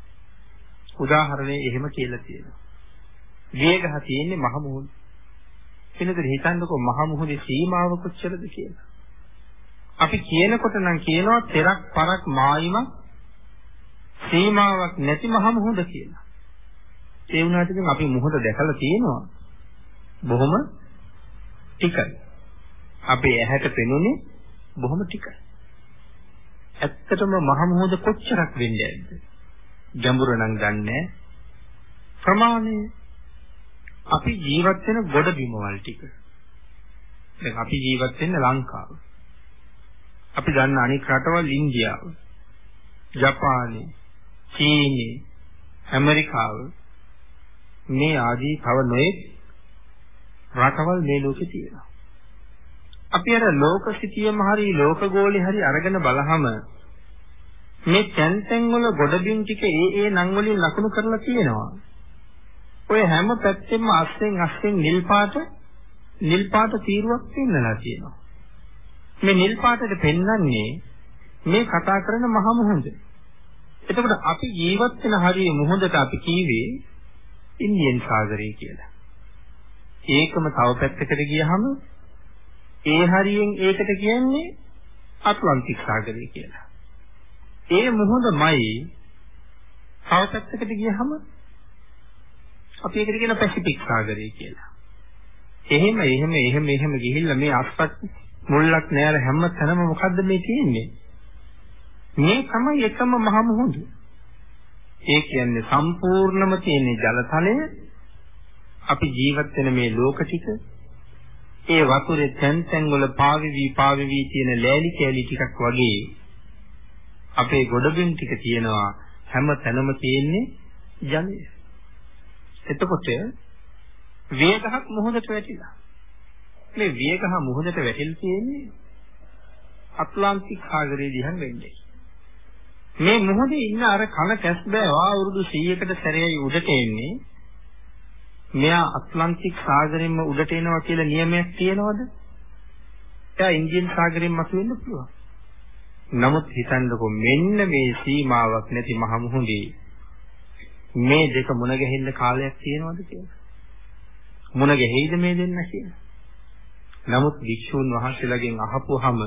උදාහරණේ එහෙම කියලා තියෙනවා. වියගහ තියෙන්නේ මහ මුහුද. එනකද හිතන්නකෝ මහ මුහුදේ සීමාව කොච්චරද කියලා. අපි කියනකොට නම් කියනවා තෙරක් පරක් මායිමක් සීමාවක් නැති මහ මුහුද කියලා. ඒ වුණාට ඉතින් අපි මුහුද දැකලා තියෙනවා. බොහොම ටිකයි. අපේ ඇහැට පෙනුනේ බොහොම ටිකයි. ඇත්තටම මහ මුහුද කොච්චරක් වෙන්නේ ඇද්ද? ගැඹුර නම් ගන්නෑ. ප්‍රමාණය අපි ජීවත් වෙන ගොඩ බිමවල් ටික. දැන් අපි ජීවත් වෙන්නේ ලංකාව. අපි දන්න අනික් රටවල් ඉන්දියාව, ජපානය, චීනය, ඇමරිකාව මේ ආදී තව නොයෙක් රටවල් මේ ලෝකේ තියෙනවා. අපි අර ලෝක සිටියම හරි ලෝක ගෝලේ හරි අරගෙන බලහම මේ තැන් තැන් වල ගොඩබිම් ටික ඒ ඒ නම් වලින් ලකුණු කරලා තියෙනවා. ඔය හැම පැත්තෙම අස්සෙන් අස්සෙන් නිල් පාට නිල් පාට තීරුවක් පෙන්නලා තියෙනවා. මේ නිල් පාටට පෙන්වන්නේ මේ කතා කරන මහ මුහුද. එතකොට අපි ජීවත් වෙන හරිය මුහුදට අපි කීවේ ඉන්දියන් සාගරය කියලා. ඒකම තව පැත්තකට ගියහම ඒ හරියෙන් ඒකට කියන්නේ අට්ලන්ටික් සාගරය කියලා. ඒ මුහුදමයි තව පැත්තකට ගියහම අපි ඒකට කියන පැසිෆික් සාගරය කියලා. එහෙම එහෙම එහෙම එහෙම ගිහිල්ලා මේ අස්පත් මුල්ලක් නෑර හැම තැනම මොකද්ද මේ තියෙන්නේ? මේ තමයි එකම මහ මුහුද. ඒ කියන්නේ සම්පූර්ණම තියෙන ජලතලය අපි ජීවත් වෙන මේ ලෝක ටික ඒ වතුරේ තැන් තැන් වල පාවිවි පාවිවි තියෙන ලෑලි කෑලි ටිකක් වගේ අපේ ගොඩබිම් ටික තියෙනවා හැම තැනම තියෙන්නේ ජලය. එතකොට වේගහක් මුහුදට වැටිලා. මේ වේගහ මුහුදට වැටිලා තියෙන්නේ අට්ලාන්ටික් සාගරයේ දිහා වෙන්නේ. මේ මොහොතේ ඉන්න අර කන කැස් බෑ අවුරුදු 100කට සැරේයි උඩට එන්නේ. මෙයා ඇට්ලන්ටික් සාගරයෙන්ම උඩට එනවා කියලා නියමයක් තියෙනවද? එයා ඉන්දියන් සාගරයෙන් මතුවෙන්න පුළුවන්. නමුත් හිතන්නකෝ මෙන්න මේ සීමාවක් නැති මහ මුහුදේ මේ දෙක මුණ ගැහෙන්න කාලයක් තියෙනවද කියලා? මුණ ගැහෙයිද මේ දෙන්න කියලා? නමුත් වික්ෂුන් වහන්සේලාගෙන් අහපුවාම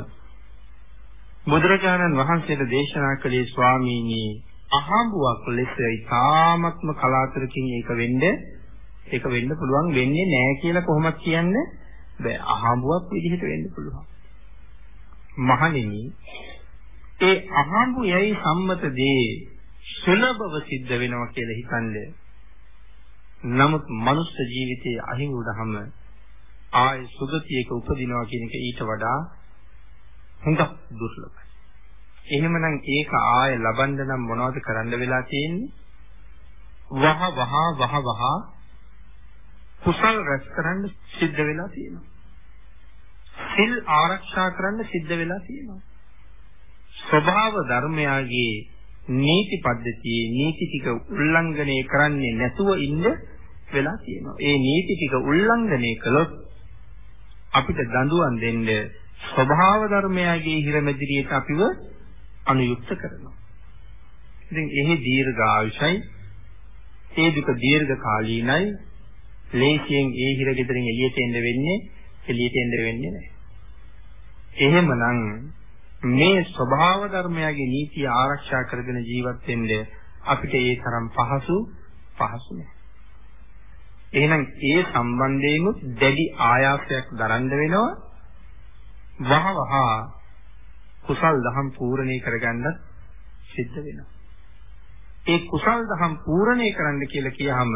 බුදුරජාණන් වහන්සේට දේශනා කළේ ස්වාමීනි අහඹුවක් ලෙස ඉතාමත්ම කලාතුරකින් ඒක වෙන්නේ ඒක වෙන්න පුළුවන් වෙන්නේ නැහැ කියලා කොහොමද කියන්නේ බෑ අහඹුවක් විදිහට වෙන්න පුළුවන් මහණෙනි ඒ අහඹු යයි සම්මත දේ සුලභව සිද්ධ වෙනවා කියලා හිතන්නේ නමුත් මනුස්ස ජීවිතයේ අහිමි වුණාම ආය සුගතියක උපදිනවා කියන එක ඊට වඩා හුඟක් දුර්ලභයි. එහෙමනම් ඒක ආය ලබන්න නම් මොනවද කරන්න වෙලා තියෙන්නේ? වහ වහ වහ වහ කුසල් රැස් කරන්න සිද්ධ වෙලා තියෙනවා. සිල් ආරක්ෂා කරන්න සිද්ධ වෙලා තියෙනවා. ස්වභාව ධර්මයාගේ නීති පද්ධතියේ නීති ටික උල්ලංඝනය කරන්නේ නැතුව ඉන්න වෙලා තියෙනවා. ඒ නීති ටික උල්ලංඝනය කළොත් අපිට දඬුවම් දෙන්න ස්වභාව ධර්මයාගේ හිරමැදිරියට අපිව අනුයුක්ත කරනවා. ඉතින් එහි දීර්ඝ ආයුෂයි ඒ දුක දීර්ඝ කාලීනයි ලේසියෙන් ඒ හිර ගෙදරින් එළියට එන්න වෙන්නේ එළියට එන්න වෙන්නේ නැහැ. එහෙමනම් මේ ස්වභාව ධර්මයාගේ නීතිය ආරක්ෂා කරගෙන ජීවත් වෙන්න අපිට ඒ තරම් පහසු පහසු නෑ. එහෙනම් ඒ සම්බන්ධයෙන් දැඩි ආයාසයක් දරන්න වෙනවා. වහවහ කුසල් දහම් පූර්ණේ කරගන්නත් සිද්ධ වෙනවා. ඒ කුසල් දහම් පූර්ණේ කරන්න කියලා කියහම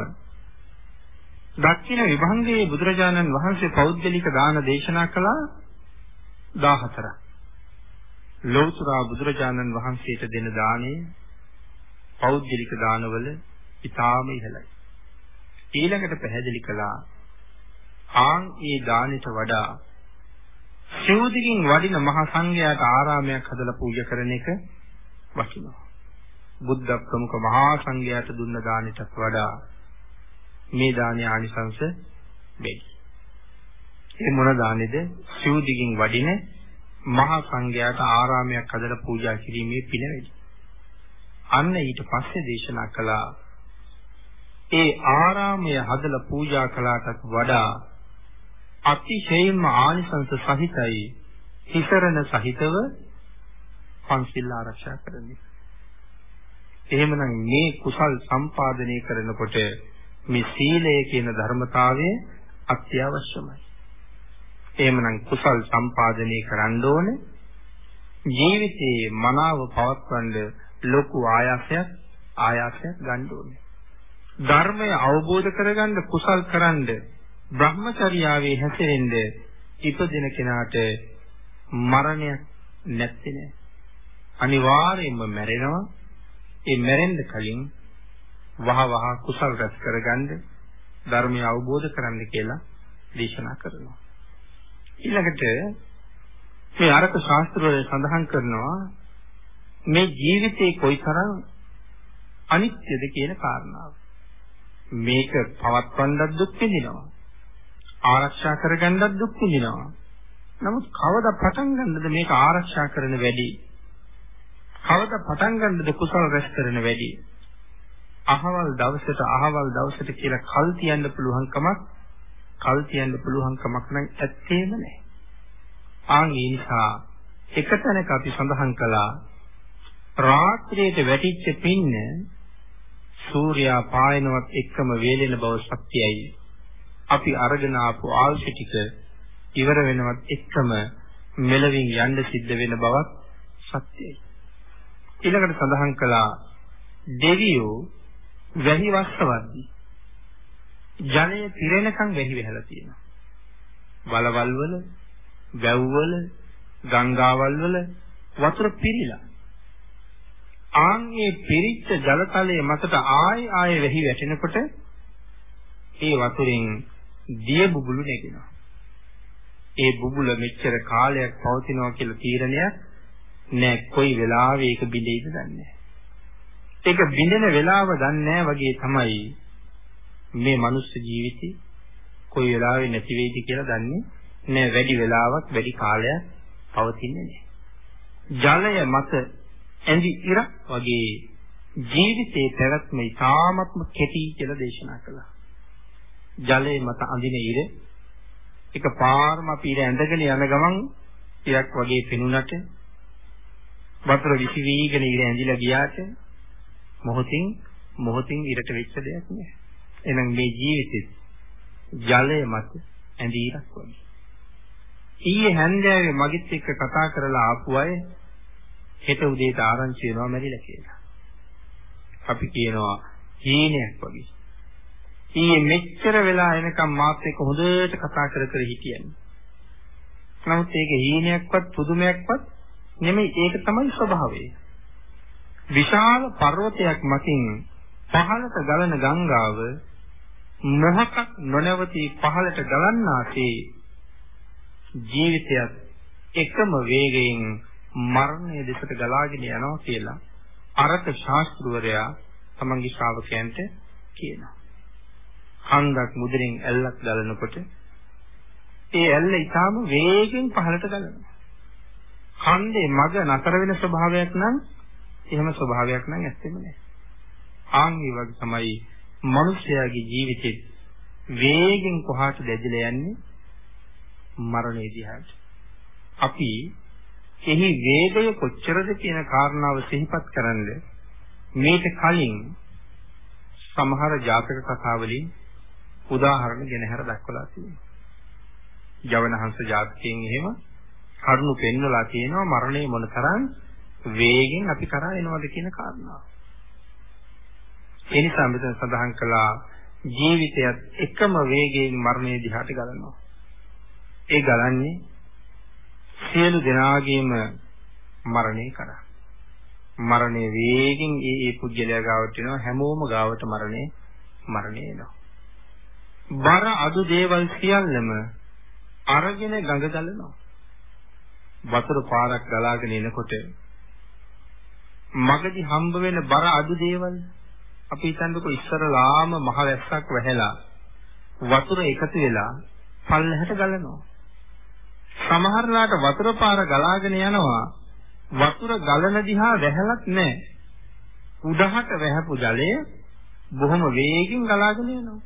දක්ෂින විභංගයේ බුදුරජාණන් වහන්සේ පෞද්ගලික දාන දේශනා කළා 14ක්. ලෞතර බුදුරජාණන් වහන්සේට දෙන දාණය පෞද්ගලික දානවල ඉතාම ඉහළයි. ඊළඟට පැහැදිලි කළා ආන් ඒ දානෙට වඩා සිවුදිකින් වඩින මහා සංඝයාට ආරාමයක් හදලා පූජා කරන එක වටිනවා. බුද්ධ ප්‍රමුඛ මහා සංඝයාට දුන්න දානෙටත් වඩා මේ දානයේ ආනිසංස වැඩි. ඒ මොන දානේද? සිවුදිකින් වඩින මහා සංඝයාට ආරාමයක් හදලා පූජා කිරීමේ පින වැඩි. අන්න ඊට පස්සේ දේශනා කළා ඒ ආරාමය හදලා පූජා කළාටත් වඩා අතිශයින්ම ආනිසංස සහිතයි හිසරණ සහිතව පන්සිල් ආරක්ෂා කරන්නේ. එහෙමනම් මේ කුසල් සම්පාදනය කරනකොට මේ සීලය කියන ධර්මතාවය අත්‍යවශ්‍යමයි. එහෙමනම් කුසල් සම්පාදනය කරන්න ඕනේ ජීවිතයේ මනාව පවත්වන්න ලොකු ආයාසයක් ආයාසයක් ගන්න ඕනේ. ධර්මය අවබෝධ කරගන්න කුසල් කරන්න බ්‍රහ්මචර්යාවේ හැසිරෙන්න ඉපදින කෙනාට මරණයක් නැත්තේ නෑ. අනිවාර්යයෙන්ම මැරෙනවා. ඒ මැරෙන්න කලින් වහ වහ කුසල් රැස් කරගන්න ධර්මය අවබෝධ කරන්න කියලා දේශනා කරනවා. ඊළඟට මේ අරක ශාස්ත්‍රවල සඳහන් කරනවා මේ ජීවිතේ කොයිතරම් අනිත්‍යද කියන කාරණාව. මේක පවත්වන්නත් දුක් විඳිනවා. ආරක්ෂා කරගන්නත් දුක් විඳිනවා. නමුත් කවදා පටන් ගන්නද මේක ආරක්ෂා කරන වැඩි? කවදා පටන් ගන්නද කුසල රැස් කරන වැඩි? අහවල් දවසට අහවල් දවසට කියලා කල් තියන්න පුළුවන්කමක් කල් තියන්න පුළුවන්කමක් නම් ඇත්තේම නැහැ. ආන් ඒ නිසා එකතැනක අපි සඳහන් කළා රාත්‍රියට වැටිච්ච පින්න සූර්යා පායනවත් එක්කම වේලෙන බව සත්‍යයි. අපි අරගෙන ආපු ආල්ෂ ටික ඉවර වෙනවත් එක්කම මෙලවින් යන්න සිද්ධ වෙන බවත් සත්‍යයි. ඊළඟට සඳහන් කළා දෙවියෝ වැහි වස්සවද්දී ජලය පිරෙනකන් වැහි වෙහලා තියෙනවා. වලවල් වල, වැව් වල, ගංගාවල් වල වතුර පිරීලා ආන්ගේ පිරිච්ච ජලතලයේ මතට ආයි ආයි වැහි වැටෙනකොට ඒ වතුරෙන් දිය බුබුලු නැගෙනවා. ඒ බුබුල මෙච්චර කාලයක් පවතිනවා කියලා තීරණයක් නෑ කොයි වෙලාවෙ ඒක බිඳෙයිද දන්නේ ඒක බිඳෙන වෙලාව දන්නේ වගේ තමයි මේ මනුස්ස ජීවිතේ කොයි වෙලාවෙ නැති වෙයිද කියලා දන්නේ නෑ වැඩි වෙලාවක් වැඩි කාලයක් පවතින්නේ නෑ ජලය මත ඇඳි ඉර වගේ ජීවිතේ පැවැත්ම ඉතාමත්ම කෙටි කියලා දේශනා කළා. ජලයේ මත අඳින ඉර එක පාරම අපි ඉර ඇඳගෙන යන ගමන් ඉරක් වගේ පෙනුනට වතුර විසි වීගෙන ඉර ඇඳිලා ගියාට මොහොතින් මොහොතින් ඉරට වෙච්ච දෙයක් නෑ. එහෙනම් මේ ජීවිතෙත් ජලය මත ඇඳි ඉරක් වගේ. ඊයේ හැන්දෑවේ මගෙත් එක්ක කතා කරලා ආපු අය හෙට උදේට ආරංචි වෙනවා මැරිලා කියලා. අපි කියනවා හීනයක් වගේ. ඊයේ මෙච්චර වෙලා එනකම් මාත් එක්ක හොඳට කතා කර කර හිටියන්නේ. නමුත් ඒක හීනයක්වත් පුදුමයක්වත් නෙමෙයි ඒක තමයි ස්වභාවය. විශාල පර්වතයක් මතින් පහළට ගලන ගංගාව මොහොතක් නොනවති පහළට ගලන්නාසේ ජීවිතයත් එකම වේගයෙන් මරණය දෙසට ගලාගෙන යනවා කියලා අරක ශාස්ත්‍රවරයා තමන්ගේ ශ්‍රාවකයන්ට කියනවා. කන්දක් මුදලින් ඇල්ලක් ගලනකොට ඒ ඇල්ල ඊටාම වේගෙන් පහළට ගලනවා. කන්දේ මග නතර වෙන ස්වභාවයක් නම් එහෙම ස්වභාවයක් නම් ඇත්තෙම නැහැ. ආන් ඒ වගේ තමයි මිනිස්යාගේ ජීවිතේ වේගෙන් කොහාට දැදිලා යන්නේ මරණය දිහාට. අපි එහි වේගය කොච්චරද කියන කාරණාව සිහිපත් කරන්ද මේක කලින් සමහර ජාතක කතා වලින් උදාහරණ ගෙන හැර දක්වලා තියෙනවා. ජවනහංස ජාතකයෙන් එහෙම කරුණු පෙන්වලා තියෙනවා මරණය මොනතරම් වේගෙන් අපි කරා එනවද කියන කාරණාව. ඒ නිසා මෙතන සඳහන් කළා ජීවිතයත් එකම වේගයෙන් මරණය දිහාට ගලනවා. ඒ ගලන්නේ සියලු දෙනාගේම මරණය කරා. මරණය වේගෙන් ඒ ඒ පුජ්‍යලයා ගාවට එනවා හැමෝම ගාවට මරණය මරණය එනවා. බර අඩු දේවල් සියල්ලම අරගෙන ගඟ ගලනවා. වතුර පාරක් ගලාගෙන එනකොට මගදී හම්බ වෙන බර අඩු දේවල් අපි හිතන්නකො ඉස්සරලාම මහ වැස්සක් වැහැලා වතුර එකතු වෙලා පල්ලෙහාට ගලනවා. සමහරලාට වතුර පාර ගලාගෙන යනවා වතුර ගලන දිහා වැහැලක් නැහැ. උඩහට වැහපු ජලය බොහොම වේගෙන් ගලාගෙන යනවා.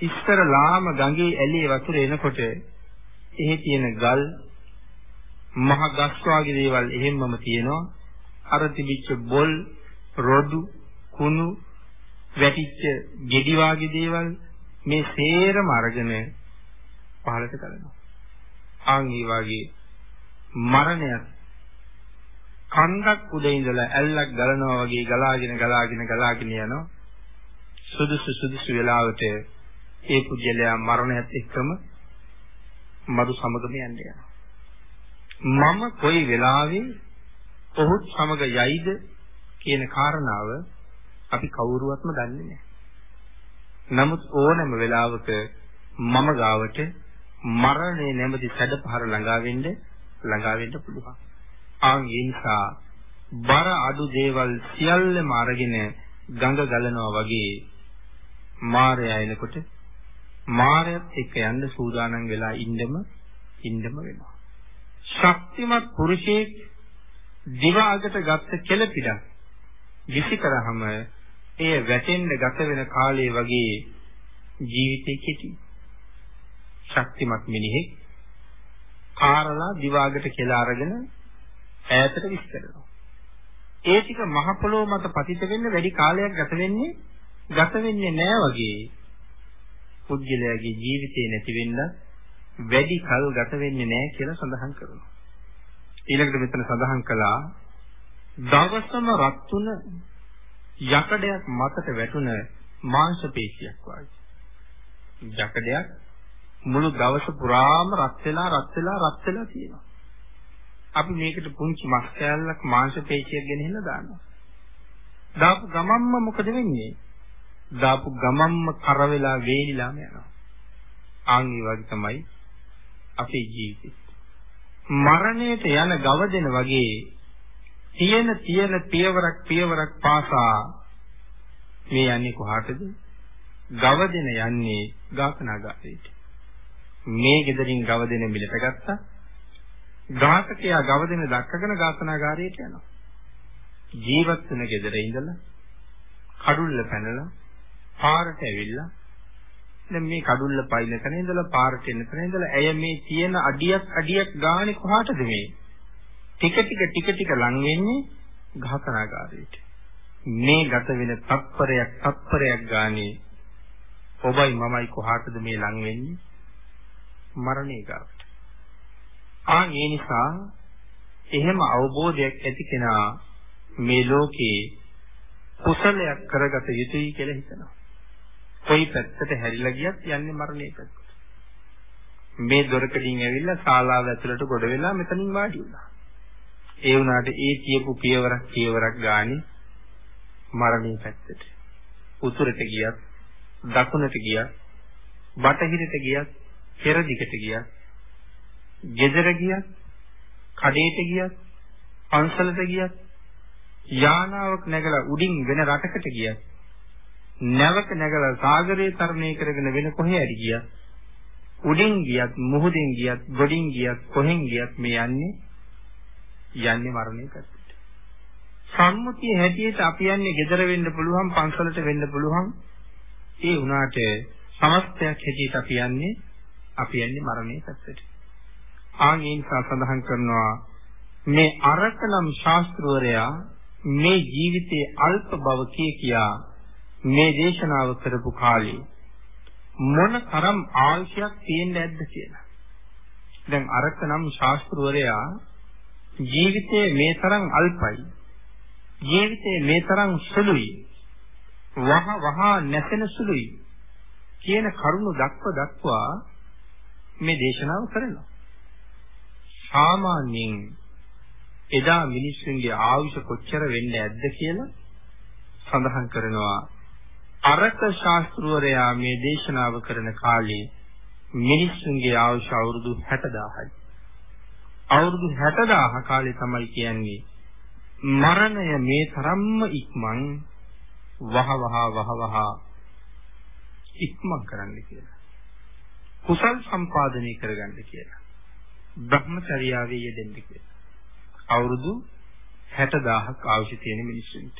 ඉස්සරලාම ගඟේ ඇලේ වතුර එනකොට එහි තියෙන ගල් මහ ගස් වගේ දේවල් එහෙම්මම තියෙනවා. අර තිබිච්ච බොල් රොඩු කුණු වැටිච්ච ගෙඩි වාගේ දේවල් මේ සේරම අරගෙන පහලට කරනවා. ආන් ඒ වාගේ මරණයත් කන්දක් උඩ ඉඳලා ඇල්ලක් ගලනවා වගේ ගලාගෙන ගලාගෙන ගලාගෙන යනවා. සුදුසු සුදුසු වෙලාවට ඒ පුජ්‍යලයා මරණයත් එක්කම මදු සමගම යන්නේ යනවා. මම කොයි වෙලාවෙ ඔහුත් සමග යයිද කියන කාරණාව අපි කවුරුවත්ම දන්නේ නැහැ. නමුත් ඕනෑම වෙලාවක මම ගාවට මරණය නැමැති සැඩපහර ළඟා වෙන්න ළඟා වෙන්න පුළුවන්. ආන් ඒ නිසා බර අඩු දේවල් සියල්ලම අරගෙන ගඟ ගලනවා වගේ මාරය එනකොට මාරයත් එක්ක යන්න සූදානම් වෙලා ඉන්නම ඉන්නම වෙනවා. ශක්තිමත් පුරුෂයෙක් දිව අගට ගත්ත කෙලපිඩක් විසි කරාම එය වැටෙන්න ගත වෙන කාලය වගේ ජීවිතේ කෙටි. ශක්තිමත් මිනිහෙක් කාරලා දිවාගට කියලා අරගෙන ඈතට විස් කරනවා. ඒ ටික මහ පොළොව මත පතිත වෙන්න වැඩි කාලයක් ගත වෙන්නේ ගත වෙන්නේ නෑ වගේ. පුද්ගලයාගේ ජීවිතේ නැති වෙන්න වැඩි කල් ගත වෙන්නේ නෑ කියලා සඳහන් කරනවා. ඊළඟට මෙතන සඳහන් කළා දවසම රත්තුන යකඩයක් මතට වැටුණ මාංශ පේශියක් වගේ. යකඩයක් මුළු දවස පුරාම රත් වෙලා රත් වෙලා රත් වෙලා තියෙනවා. අපි මේකට පුංචි මස් කෑල්ලක් මාංශ පේශියක් ගෙනහිල්ලා දානවා. දාපු ගමම්ම මොකද වෙන්නේ? දාපු ගමම්ම කර වෙලා වේලිලාම යනවා. ආන් ඒ වගේ තමයි අපේ ජීවිතේ. මරණයට යන ගවදෙන වගේ තියෙන තියෙන පියවරක් පියවරක් පාසා මේ යන්නේ කොහාටද? ගවදෙන යන්නේ ගාතනාගාරයට. මේ ගෙදරින් ගවදෙන මිලට ගත්තා. ඝාතකයා ගවදෙන දක්කගෙන ගාතනාගාරයට යනවා. ජීවත් වෙන ගෙදර ඉඳලා කඩුල්ල පැනලා පාරට ඇවිල්ලා දැන් මේ කඩුල්ල පයින් තැන ඉඳලා පාරට එන තැන ඉඳලා ඇය මේ තියෙන අඩියක් අඩියක් ගානේ කොහාටද මේ ටික ටික ටික ටික ලං වෙන්නේ ඝාතනාගාරයට. මේ ගත වෙන තත්පරයක් තත්පරයක් ගානේ ඔබයි මමයි කොහාටද මේ ලං වෙන්නේ? මරණේ ගාවට. ආ ඒ නිසා එහෙම අවබෝධයක් ඇති කෙනා මේ ලෝකේ කුසලයක් කරගත යුතුයි කියලා හිතනවා. කොයි පැත්තට හැරිලා ගියත් යන්නේ මරණේ පැත්තට. මේ දොරකඩින් ඇවිල්ලා ශාලාව ඇතුළට ගොඩ වෙලා මෙතනින් වාඩි වුණා. ඒ වුණාට ඒ කියපු පියවරක් පියවරක් ගානේ මරණය පැත්තට. උතුරට ගියත්, දකුණට ගියත්, බටහිරට ගියත්, පෙර දිගට ගියත්, ගෙදර ගියත්, කඩේට ගියත්, පන්සලට ගියත්, යානාවක් නැගලා උඩින් වෙන රටකට ගියත් නැවක නැගලා සාගරේ තරණය කරගෙන වෙන කොහේ හරි ගියත් උඩින් ගියත් මුහුදින් ගියත් ගොඩින් ගියත් කොහෙන් ගියත් මේ යන්නේ යන්නේ මරණය පැත්තට. සම්මුතිය හැටියට අපි යන්නේ gedara වෙන්න පුළුවන් පන්සලට වෙන්න පුළුවන්. ඒ වුණාට සමස්තයක් හැටියට අපි යන්නේ අපි යන්නේ මරණය පැත්තට. ආගේ නිසා සඳහන් කරනවා මේ අරකනම් ශාස්ත්‍රවරයා මේ ජීවිතයේ අල්ප බව කිය කියා මේ දේශනාව කරපු කාලේ මොන තරම් ආශයක් තියෙන්න ඇද්ද කියලා. දැන් අරක නම් ශාස්ත්‍රවරයා ජීවිතයේ මේ තරම් අල්පයි. ජීවිතයේ මේ තරම් සුළුයි. වහ වහ නැසෙන සුළුයි. කියන කරුණු දක්ව දක්වා මේ දේශනාව කරනවා. සාමාන්‍යයෙන් එදා මිනිස්සුන්ගේ ආයුෂ කොච්චර වෙන්න ඇද්ද කියලා සඳහන් කරනවා අරක ශාස්ත්‍රවරයා මේ දේශනාව කරන කාලේ මිනිස්සුන්ගේ ආයුෂ අවුරුදු 60000යි. අවුරුදු 60000 කාලේ තමයි කියන්නේ මරණය මේ තරම්ම ඉක්මන් වහ වහ වහ වහ ඉක්මන් කරන්න කියලා. කුසල් සම්පාදනය කරගන්න කියලා. බ්‍රහ්මචර්යාවේ යෙදෙන්න කියලා. අවුරුදු 60000ක් අවශ්‍ය තියෙන මිනිස්සුන්ට.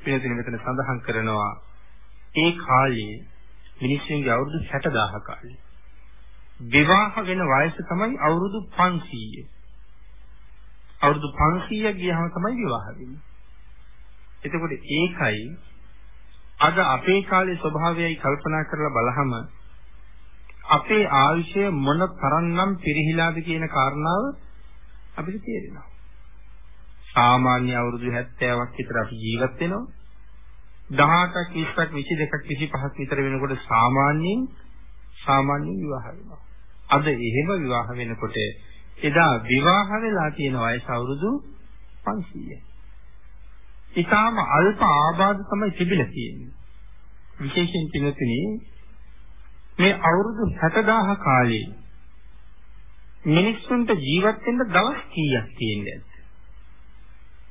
පිළිතුරු මෙතන සඳහන් කරනවා ඒ කාලේ මිනිස්සුන්ගේ අවුරුදු 60000 කාලේ විවාහ වෙන වයස තමයි අවුරුදු 500. අවුරුදු 500 ගියහම තමයි විවාහ වෙන්නේ. එතකොට ඒකයි අද අපේ කාලේ ස්වභාවයයි කල්පනා කරලා බලහම අපේ ආයුෂය මොන තරම්නම් පිරිහිලාද කියන කාරණාව අපිට තේරෙනවා. සාමාන්‍ය අවුරුදු 70ක් විතර අපි ජීවත් වෙනවා. 18ක් 20ක් 22ක් 25ක් විතර වෙනකොට සාමාන්‍යයෙන් සාමාන්‍යයෙන් විවාහ වෙනවා. අද එහෙම විවාහ වෙනකොට එදා විවාහ වෙලා තියෙන වයස අවුරුදු 500යි. ඊටාම අල්ප ආබාධ තමයි තිබිලා තියෙන්නේ. විශේෂයෙන් පිළිතුරේ මේ අවුරුදු 60000 කාලේ මිනිස්සුන්ට ජීවත් වෙන්න දවස් කීයක් තියෙන්නේ?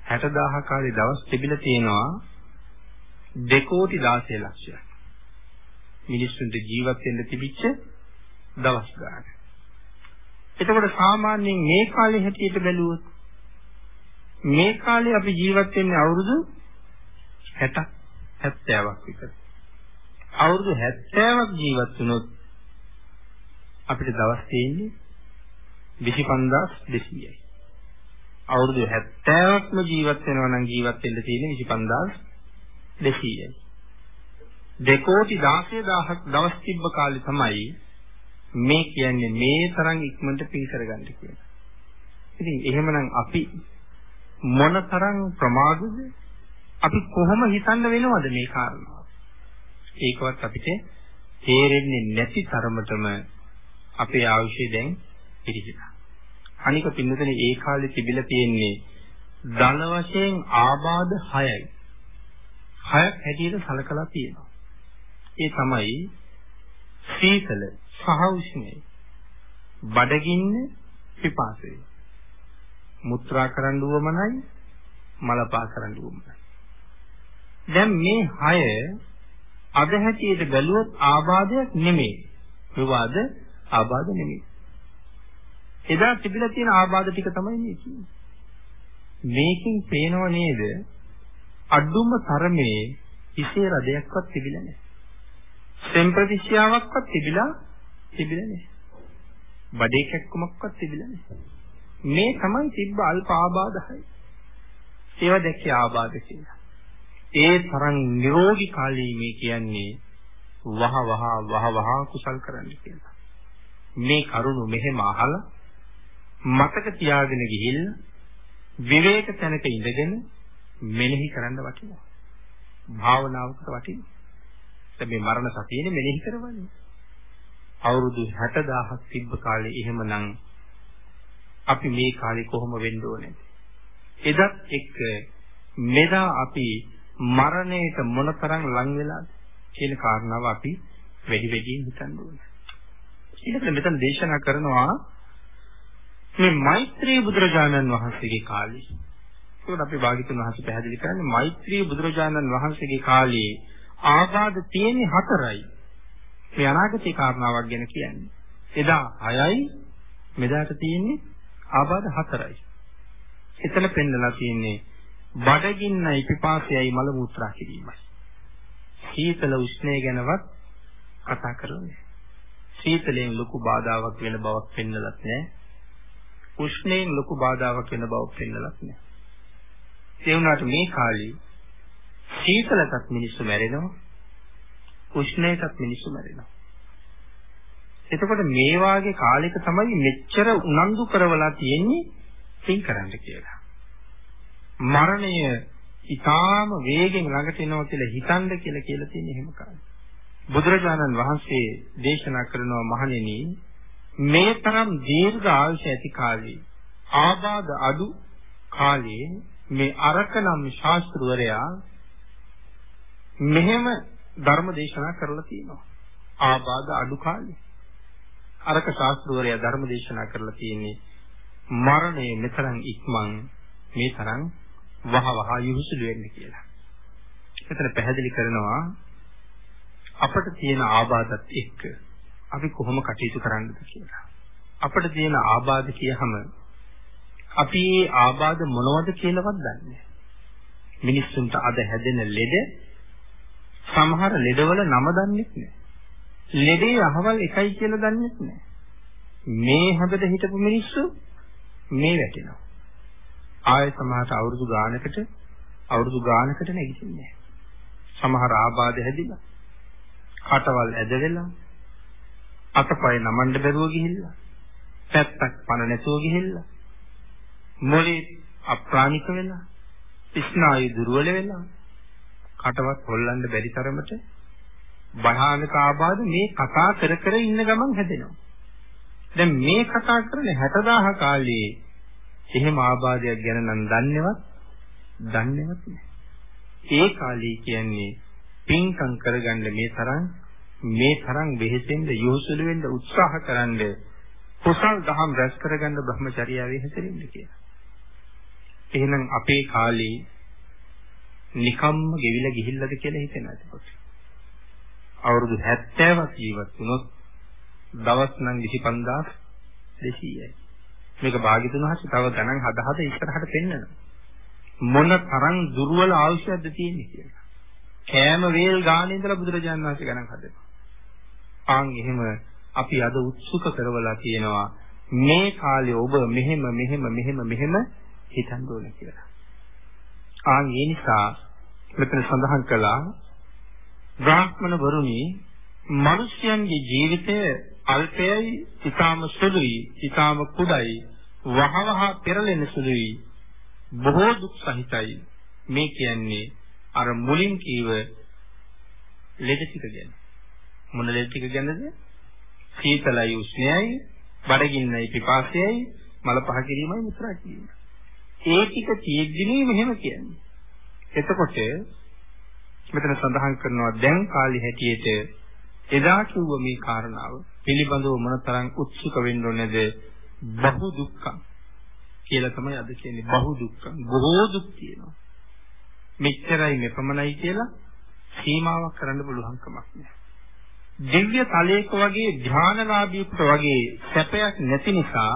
60000 කාලේ දවස් තිබිලා තියෙනවා 2 කෝටි 16 ලක්ෂයක්. මිනිස්සුන්ට ජීවත් වෙන්න තිබිච්ච දවස් ගාන. එතකොට සාමාන්‍යයෙන් මේ කාලේ හැටියට බැලුවොත් මේ කාලේ අපි ජීවත් වෙන්නේ අවුරුදු 60ක් 70ක් විතර. අවුරුදු 70ක් ජීවත් වුණොත් අපිට දවස් තියෙන්නේ 25200යි. අවුරුදු 70ක්ම ජීවත් වෙනවා නම් ජීවත් වෙන්න තියෙන්නේ 25200යි. දෙකෝටි 16000ක් දවස් තිබ්බ කාලේ තමයි මේ කියන්නේ මේ තරම් ඉක්මනට පින් කරගන්න කියලා. ඉතින් එහෙමනම් අපි මොනතරම් ප්‍රමාදද? අපි කොහොම හිතන්න වෙනවද මේ කාරණාව? ඒකවත් අපිට තේරෙන්නේ නැති තරමටම අපේ ආයුෂය දැන් පිරිහිලා. අනික පින්නතනේ ඒ කාලේ තිබිලා තියෙන්නේ ධන වශයෙන් ආබාධ 6යි. 6ක් හැටියට සලකලා තියෙනවා. ඒ තමයි සීතල සහ උෂ්ණය. බඩගින්න පිපාසය. මුත්‍රා කරන්න උවමනයි මලපා කරන්න උවමනයි. දැන් මේ 6 අද හැටියට බැලුවොත් ආබාධයක් නෙමෙයි. විවාද ආබාධ නෙමෙයි. එදා තිබිලා තියෙන ආබාධ ටික තමයි මේ කියන්නේ. මේකෙන් පේනව නේද? අඩුම තරමේ හිසේ රදයක්වත් තිබිලා නැහැ. සෙම් ප්‍රතිශ්‍යාවක්වත් තිබිලා තිබිලා නැහැ. බඩේ කැක්කමක්වත් තිබිලා නැහැ. මේ තමයි තිබ්බ අල්ප ආබාධයි. ඒවා දැක්කේ ආබාධ කියලා. ඒ තරම් නිරෝගී කාලී මේ කියන්නේ වහ වහ වහ වහ කුසල් කරන්න කියලා. මේ කරුණු මෙහෙම අහලා මතක තියාගෙන ගිහිල්ලා විවේක තැනක ඉඳගෙන මෙනෙහි කරන්න වටිනවා. භාවනාවකට වටිනවා. දැන් මේ මරණ සතියනේ මෙනෙහි කරවන්නේ. අවුරුදු 60000ක් තිබ්බ කාලේ එහෙමනම් අපි මේ කාලේ කොහොම වෙන්න ඕනේ? එදත් එක්ක මෙදා අපි මරණයට මොනතරම් ලං වෙලාද කියන කාරණාව අපි වැඩි වැඩියෙන් හිතන්න ඕනේ. ඊළඟට මෙතන දේශනා කරනවා මේ මෛත්‍රී බුදුරජාණන් වහන්සේගේ කාලේ. ඒකට අපි භාග්‍යතුන් වහන්සේ පැහැදිලි කරන්නේ මෛත්‍රී බුදුරජාණන් වහන්සේගේ කාලේ ආබාධ තියෙන්නේ හතරයි. මේ අනාගතේ කාරණාවක් ගැන කියන්නේ. එදා 6යි මෙදාට තියෙන්නේ ආබාධ හතරයි. එතන පෙන්නලා තියෙන්නේ බඩගින්නයි පිපාසයයි මල මුත්‍රා කිරීමයි. සීතල උෂ්ණය ගැනවත් කතා කරන්නේ. සීතලෙන් ලොකු බාධාවක් වෙන බවක් පෙන්නලත් නැහැ. උෂ්ණයෙන් ලොකු බාධාවක් වෙන බවක් පෙන්නලත් නැහැ. ඒ වුණාට මේ කාලේ සීතලටත් මිනිස්සු මැරෙනවා. උෂ්ණයටත් මිනිස්සු මැරෙනවා. එතකොට මේ වාගේ කාලයක තමයි මෙච්චර උනන්දු කරවලා තියෙන්නේ තින් කරන්න කියලා. මරණය ඊටාම වේගෙන් ළඟට එනවා කියලා හිතන්න කියලා කියලා තියෙන එහෙම කාලේ. බුදුරජාණන් වහන්සේ දේශනා කරනවා මහණෙනි මේ තරම් දීර්ඝ ආයුෂ ඇති කාලේ ආබාධ අඩු කාලේ මේ අරකනම් ශාස්ත්‍රවරයා මෙහෙම ධර්ම දේශනා කරලා තියෙනවා. ආබාධ අඩු කාලේ. අරක ශාස්ත්‍රවරයා ධර්ම දේශනා කරලා තියෙන්නේ මරණය මෙතරම් ඉක්මන් මේ තරම් වහ වහ යොහුසුළු වෙන්න කියලා. එතන පැහැදිලි කරනවා අපට තියෙන ආබාධත් එක්ක අපි කොහොම කටයුතු කරන්නද කියලා. අපට තියෙන ආබාධ කියහම අපි මේ ආබාධ මොනවද කියලාවත් දන්නේ නැහැ. මිනිස්සුන්ට අද හැදෙන ලෙඩ සමහර ලෙඩවල නම දන්නේ නැහැ. ලෙඩේ අහවල් එකයි කියලා දන්නේ නැහැ. මේ හදට හිටපු මිනිස්සු මේ වැටෙනවා. ආයෙ සමහරට අවුරුදු ගානකට අවුරුදු ගානකට නැගිටින්නේ සමහර ආබාධ හැදිලා කටවල් ඇද වෙලා අතපය නමන්න බැරුව ගිහිල්ලා පැත්තක් පන නැතුව ගිහිල්ලා මොලේ අප්‍රාණික වෙලා ස්නායු දුර්වල වෙලා කටවත් හොල්ලන්න බැරි තරමට භයානක ආබාධ මේ කතා කර කර ඉන්න ගමන් හැදෙනවා. දැන් මේ කතා කරන්නේ 60000 කාලේ එහෙම ආබාධයක් ගැන නම් දන්නේවත් දන්නේවත් නෑ. ඒ කාලේ කියන්නේ පින්කම් කරගන්න මේ තරම් මේ තරම් වෙහෙසෙන්න යොහුසුළු වෙන්න උත්සාහ කරන්න කුසල් දහම් රැස් කරගන්න බ්‍රහ්මචර්යාවේ හැසිරෙන්න කියලා. එහෙනම් අපේ කාලේ නිකම්ම ගෙවිලා ගිහිල්ලාද කියලා හිතෙනවා එතකොට. අවුරුදු 70ක් ජීවත් වුණොත් දවස් නම් 25200යි. මේක භාග්‍යතුන් වහන්සේ තව ගණන් හද හද ඉස්සරහට පෙන්නනවා. මොන තරම් දුර්වල ආයුෂයක්ද තියෙන්නේ කියලා. කෑම වේල් ගානේ ඉඳලා බුදුරජාණන් වහන්සේ ගණන් හදනවා. ආන් එහෙම අපි අද උත්සුක කරවලා තියෙනවා මේ කාලේ ඔබ මෙහෙම මෙහෙම මෙහෙම මෙහෙම හිතන්න ඕනේ කියලා. ආන් ඒ නිසා මෙතන සඳහන් කළා බ්‍රාහ්මණ වරුනි මිනිස්යන්ගේ ජීවිතය අල්පයයි, ඊටාම සුළුයි, ඊටාම කුඩයි, වහවහ පෙරලෙන සුළුයි, බොහෝ දුක් සහිතයි. මේ කියන්නේ අර මුලින් කීව ලෙඩ ටික ගැන. මොන ලෙඩ ටික ගැනද? සීතලයි උෂ්ණයයි, බඩගින්නයි පිපාසයයි, මල පහ කිරීමයි මුත්‍රා කිරීමයි. ඒ ටික තියෙද්දිනේ මෙහෙම කියන්නේ. එතකොට මෙතන සඳහන් කරනවා දැන් කාලේ හැටියට එදා කිව්ව මේ කාරණාව පිළිබඳව මොනතරම් උත්සුක වෙන්න ඕනේද? බහු දුක්ඛ කියලා තමයි අද කියන්නේ. බහු දුක්ඛ. බොහෝ දුක් කියනවා මෙච්චරයි මෙපමණයි කියලා සීමාවක් කරන්න පුළුවන් කමක් නැහැ දිව්‍ය තලයක වගේ ධානලාභීකට වගේ සැපයක් නැති නිසා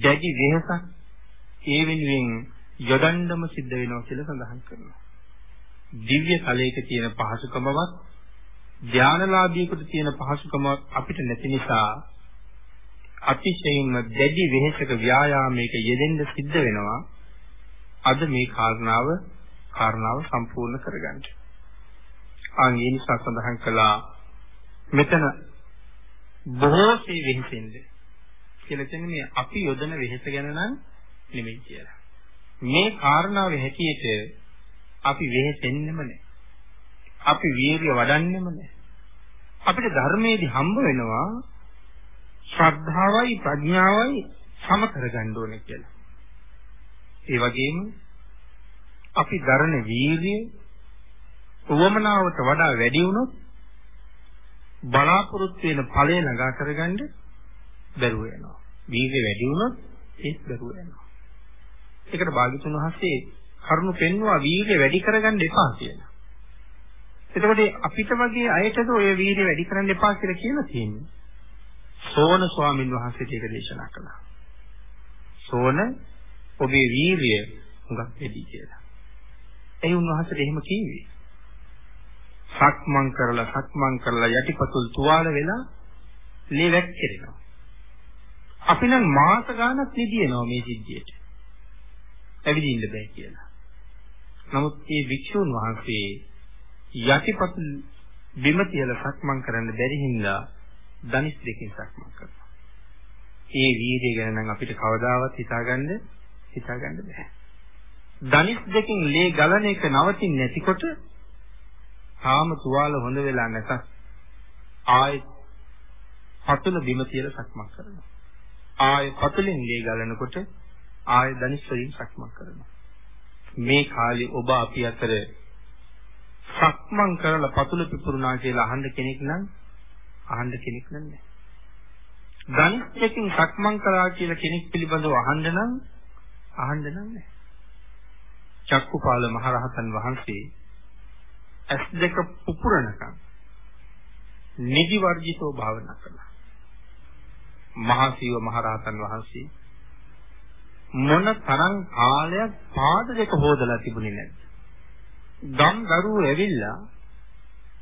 දැඩි වෙහසක් ඒ වෙනුවෙන් යොදන්නම සිද්ධ වෙනවා කියලා සඳහන් කරනවා. දිව්‍ය තලයක තියෙන පහසුකමවත් ධානලාභීකට තියෙන පහසුකම අපිට නැති නිසා අතිශයින්ම දැඩි වෙහෙසක ව්‍යායාමයක යෙදෙන්න සිද්ධ වෙනවා. අද මේ කාරණාව කාරණාව සම්පූර්ණ කරගන්න. ආන් ඒ නිසා සඳහන් කළා මෙතන බොහෝසේ වෙහෙසෙන්නේ කියලා කියන්නේ මේ අපි යොදන වෙහෙස ගැන නම් නෙමෙයි කියලා. මේ කාරණාව හැටියට අපි වෙහෙසෙන්නෙම නැහැ. අපි වීර්ය වඩන්නෙම නැහැ. අපිට ධර්මයේදී හම්බ වෙනවා ශ්‍රද්ධාවයි ප්‍රඥාවයි සම කරගන්න ඕනේ කියලා. ඒ වගේම අපි දරන වීර්යය උවමනාවට වඩා වැඩි වුණොත් බලාපොරොත්තු වෙන ඵලය ළඟා කරගන්න බැරුව යනවා. වීර්ය වැඩි වුණොත් ඒත් බැරුව යනවා. ඒකට භාග්‍යතුන් වහන්සේ කරුණු පෙන්වුවා වීර්ය වැඩි කරගන්න එපා කියලා. එතකොට අපිට වගේ අයටද ඔය වීර්ය වැඩි කරන්න එපා කියලා කියලා තියෙන්නේ. සෝන ස්වාමින් වහන්සේට ඒක දේශනා කළා. සෝන ඔබේ වීර්ය හුඟක් වැඩි කියලා. ඒ උන්වහන්සේට එහෙම කිව්වේ. සක්මන් කරලා සක්මන් කරලා යටිපතුල් තුවාල වෙලා ලේ වැක්කිරෙනවා. අපි නම් මාස ගාණක් නිදිනවා මේ සිද්ධියට. ඇවිදින්න බෑ කියලා. නමුත් මේ වික්ෂුන් වහන්සේ යටිපතුල් බිම තියලා සක්මන් කරන්න බැරි හින්දා ධනිස් දෙකෙන් සක්මන් කරනවා. ඒ වීර්යය ගැන නම් අපිට කවදාවත් හිතාගන්න හිතාගන්න බෑ. ධනිස් දෙකෙන් ලේ ගලන එක නවතින්නේ නැතිකොට තාම තුවාල හොඳ වෙලා නැතත් ආයෙත් පතුල බිම තියලා සක්මන් කරනවා. ආයෙ පතුලෙන් ලේ ගලනකොට ආයෙ ධනිස් වලින් සක්මන් කරනවා. මේ කාලේ ඔබ අපි අතර සක්මන් කරලා පතුල පිපුරුනා කියලා අහන්න කෙනෙක් නම් අහන්න කෙනෙක් නැහැ. ධනිස්යෙන් සක්මන් කරා කියලා කෙනෙක් පිළිබඳව අහන්න නම් අහන්න නැහැ. චක්කුපාල මහරහතන් වහන්සේ ඇස් දෙක පුපුරනකම් නිදි වර්ජිතව භාවනා කළා. මහා සීව මහරහතන් වහන්සේ මොන තරම් කාලයක් පාද දෙක හොදලා තිබුණේ නැද්ද? ගම් දරුවෝ ඇවිල්ලා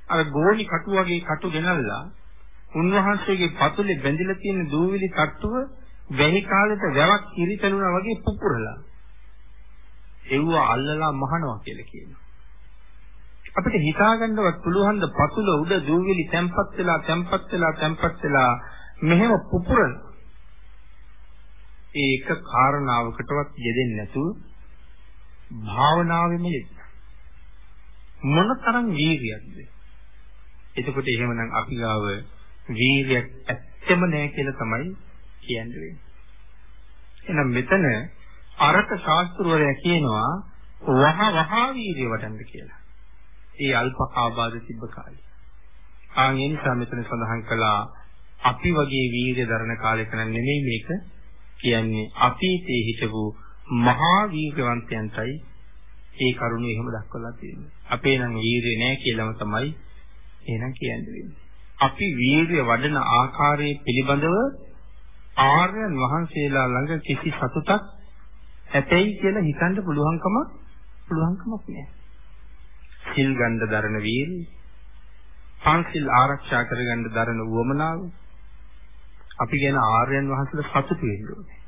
අර ගෝණි කටු වගේ කටු ගෙනල්ලා උන්වහන්සේගේ පතුලේ බැඳිලා තියෙන දූවිලි තට්ටුව වැහි කාලෙට වැවක් ඉරිතනුනා වගේ පුපුරලා එව්ව අල්ලලා මහනවා කියලා කියනවා. අපිට හිතාගන්නවත් පුළුවන් ද පතුල උඩ දූවිලි තැම්පත් වෙලා තැම්පත් වෙලා තැම්පත් වෙලා මෙහෙම පුපුරන ඒක කාරණාවකටවත් යෙදෙන්නේ නැතුව භාවනාවෙම යෙද මොනතරම් වීරියක්ද? එතකොට එහෙමනම් අපි ගාව වීරියක් ඇත්තම නැහැ කියලා තමයි කියන්නේ. එහෙනම් මෙතන අරක ශාස්ත්‍රවරයා කියනවා වහ වහ වීරිය වඩන්න කියලා. ඒ අල්ප ආබාධ තිබ්බ කාලේ. ආන් ඒ නිසා මෙතන සඳහන් කළා අපි වගේ වීරිය දරන කාලයක නෙමෙයි මේක කියන්නේ අතීතයේ හිටපු මහා වීරවන්තයන්ටයි ඒ කරුණ එහෙම දක්වලා තියෙන්නේ. අපේ නම් වීරිය නෑ කියලාම තමයි එහෙනම් කියන්නේ. අපි වීරිය වඩන ආකාරයේ පිළිබඳව ආර්යයන් වහන්සේලා ළඟ කිසි සතුටක් ඇතැයි කියලා හිතන්න පුළුවන්කම පුළුවන්කමක් නෑ. සිල් ගන්න දරන වීරිය, පන්සිල් ආරක්ෂා කරගන්න දරන උවමනාව අපි ගැන ආර්යයන් වහන්සේලා සතුටු වෙන්න ඕනේ.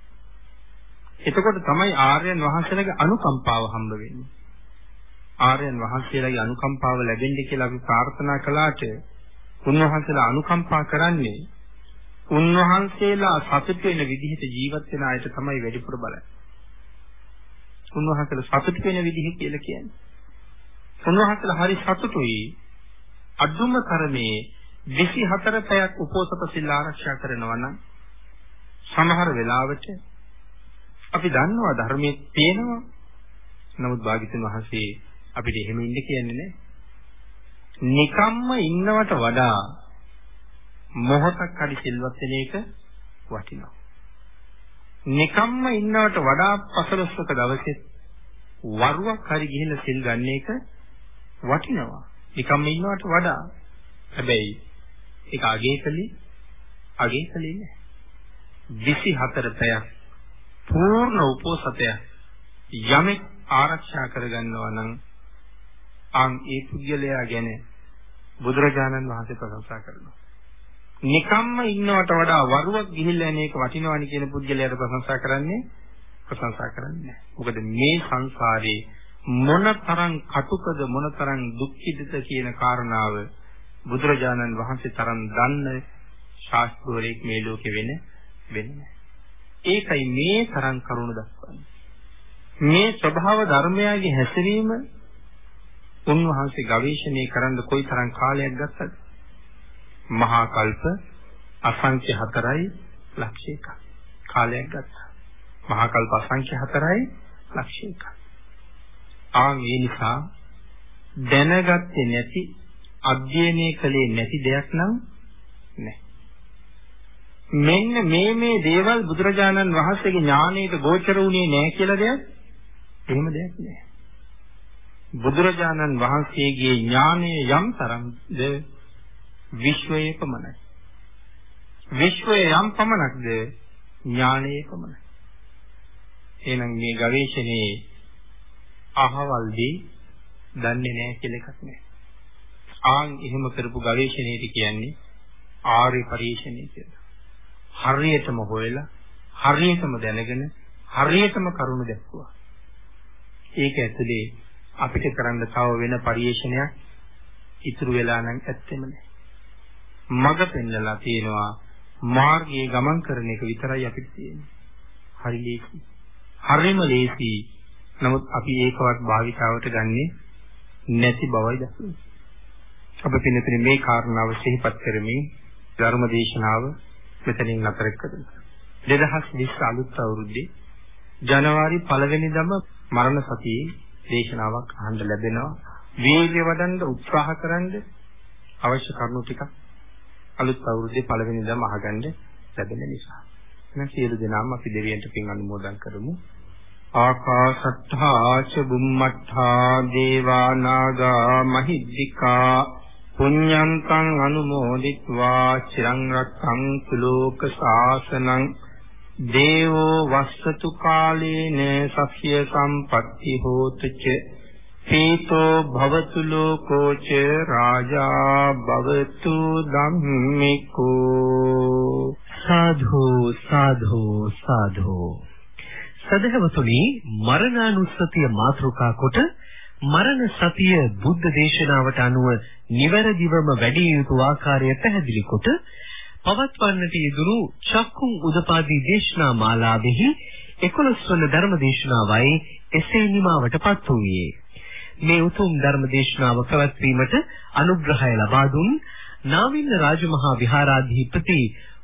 එතකොට තමයි ආර්යයන් වහන්සේලාගේ අනුකම්පාව හම්බ වෙන්නේ. ආර්යයන් වහන්සේලාගේ අනුකම්පාව ලැබෙන්න කියලා අපි ප්‍රාර්ථනා කළාට උන්වහන්සේලා අනුකම්පා කරන්නේ උන්වහන්සේලා සතුට වෙන විදිහට ජීවත් වෙන අයට තමයි වැඩිපුර බලන්නේ. උන්වහන්සේලා සතුට වෙන විදිහ කියලා කියන්නේ. උන්වහන්සේලා හරි සතුටුයි. අදුම තරමේ 24 පැයක් උපෝසත සිල් ආරක්ෂා කරනවා නම් සමහර වෙලාවට අපි දන්නවා ධර්මයේ තියෙනවා නමුත් භාග්‍යතුන් වහන්සේ අපිට එහෙම ඉන්න කියන්නේ නැහැ. නිකම්ම ඉන්නවට වඩා මොහොතක් හරි සිල්වත් වෙන එක වටිනවා. නිකම්ම ඉන්නවට වඩා පසළොස්වක දවසේ වරුවක් හරි ගිහිල්ලා සිල් ගන්න එක වටිනවා. නිකම්ම ඉන්නවට වඩා. හැබැයි ඒක අගේ කළේ අගේ කළේ නෑ 24 පැයක් පූර්ණ උපෝසතය යමෙක් ආරක්ෂා කරගන්නවා නම් අන් ඒ පුද්ගලයා ගැන බුදුරජාණන් වහන්සේ ප්‍රශංසා කරනවා. නිකම්ම ඉන්නවට වඩා වරුවක් ගිහිල්ලා යන එක වටිනවනි කියන පුද්ගලයාට ප්‍රශංසා කරන්නේ ප්‍රශංසා කරන්නේ නැහැ. මොකද මේ සංසාරේ මොනතරම් කටුකද මොනතරම් දුක්ඛිතද කියන කාරණාව බුදුරජාණන් වහන්සේ තරම් දන්න ශාස්ත්‍රවරයෙක් මේ ලෝකෙ වෙන වෙන්නේ ඒකයි මේ තරම් කරුණ දක්වන්නේ. මේ ස්වභාව ධර්මයාගේ හැසිරීම උන්වහන්සේ ගවේෂණය කරන්න කොයි තරම් කාලයක් ගත්තද? මහා කල්ප අසංඛ්‍ය 4යි ලක්ෂ 1ක් කාලයක් ගත්තා. මහා කල්ප අසංඛ්‍ය 4යි ලක්ෂ 1ක්. ආන් ඒ නිසා දැනගත්තේ නැති අධ්‍යයනය කළේ නැති දෙයක් නම් නැහැ. මෙන්න මේ මේ දේවල් බුදුරජාණන් වහන්සේගේ ඥානයට ගෝචර වුණේ නැහැ කියලා දෙයක් එහෙම දෙයක් නැහැ. බුදුරජාණන් වහන්සේගේ ඥානය යම් තරම්ද විශ්වයේ පමණයි. විශ්වයේ යම් පමණක්ද ඥානයේ පමණයි. එහෙනම් මේ ගවේෂණයේ අහවල්දී දන්නේ නැහැ කියලා එකක් නැහැ. ආන් එහෙම කරපු ගවේෂණයට කියන්නේ ආර්ය පරිශ්‍රණය කියලා. හරියටම හොයලා හරියටම දැනගෙන හරියටම කරුණ දැක්කුවා. ඒක ඇතුලේ අපිට කරන්න තව වෙන පරිශ්‍රණයක් ඉතුරු වෙලා නම් ඇත්තෙම නැහැ. මඟ පෙන්නලා තියෙනවා මාර්ගයේ ගමන් කරන එක විතරයි අපිට තියෙන්නේ. හරි ලේසි. හරිම ලේසි. නමුත් අපි ඒකවත් භාවිතාවට ගන්නේ නැති බවයි දකින්නේ. අප පින්නතුනේ මේ කාරණාව සිහිපත් කරමින් ධර්ම දේශනාව මෙතනින් නතර කරමු. 2020 අලුත් අවුරුද්දේ ජනවාරි පළවෙනිදම මරණ සතියේ දේශනාවක් අහන්න ලැබෙනවා. වීර්ය වඩන්න උත්සාහ කරන්න අවශ්‍ය කරුණු ටිකක් අලුත් අවුරුද්දේ පළවෙනිදම අහගන්න ලැබෙන නිසා. එහෙනම් සියලු දෙනාම අපි දෙවියන්ට පින් අනුමෝදන් කරමු. ආකාශට්ඨා ච බුම්මට්ඨා දේවා නාග මහිද්దికා පුඤ්ඤන්තං අනුමෝදිත්වා චිරං රක්ඛන්තු ලෝක ශාසනං දේවෝ වස්සතු කාලේන සස්්‍ය සම්පatti හෝතු ච පීතෝ භවතු ලෝකෝ ච රාජා භවතු ධම්මිකෝ සාධු සාධු සාධු. සදහවතුනි මරණානුස්සතිය මාතෘකා කොට මරණ සතිය බුද්ධ දේශනාවට අනුව නිවැරදිවම වැඩි යුතු ආකාරය පැහැදිලි කොට පවත්වන්නට යෙදුණු චක්කුම් උදපාදී දේශනා මාලාවෙහි 11 වන ධර්ම දේශනාවයි එසේ නිමාවටපත් වූයේ. මේ උතුම් ධර්ම දේශනාව පැවැත්වීමට අනුග්‍රහය ලබා දුන් නාවින්න රාජමහා විහාරාධිපති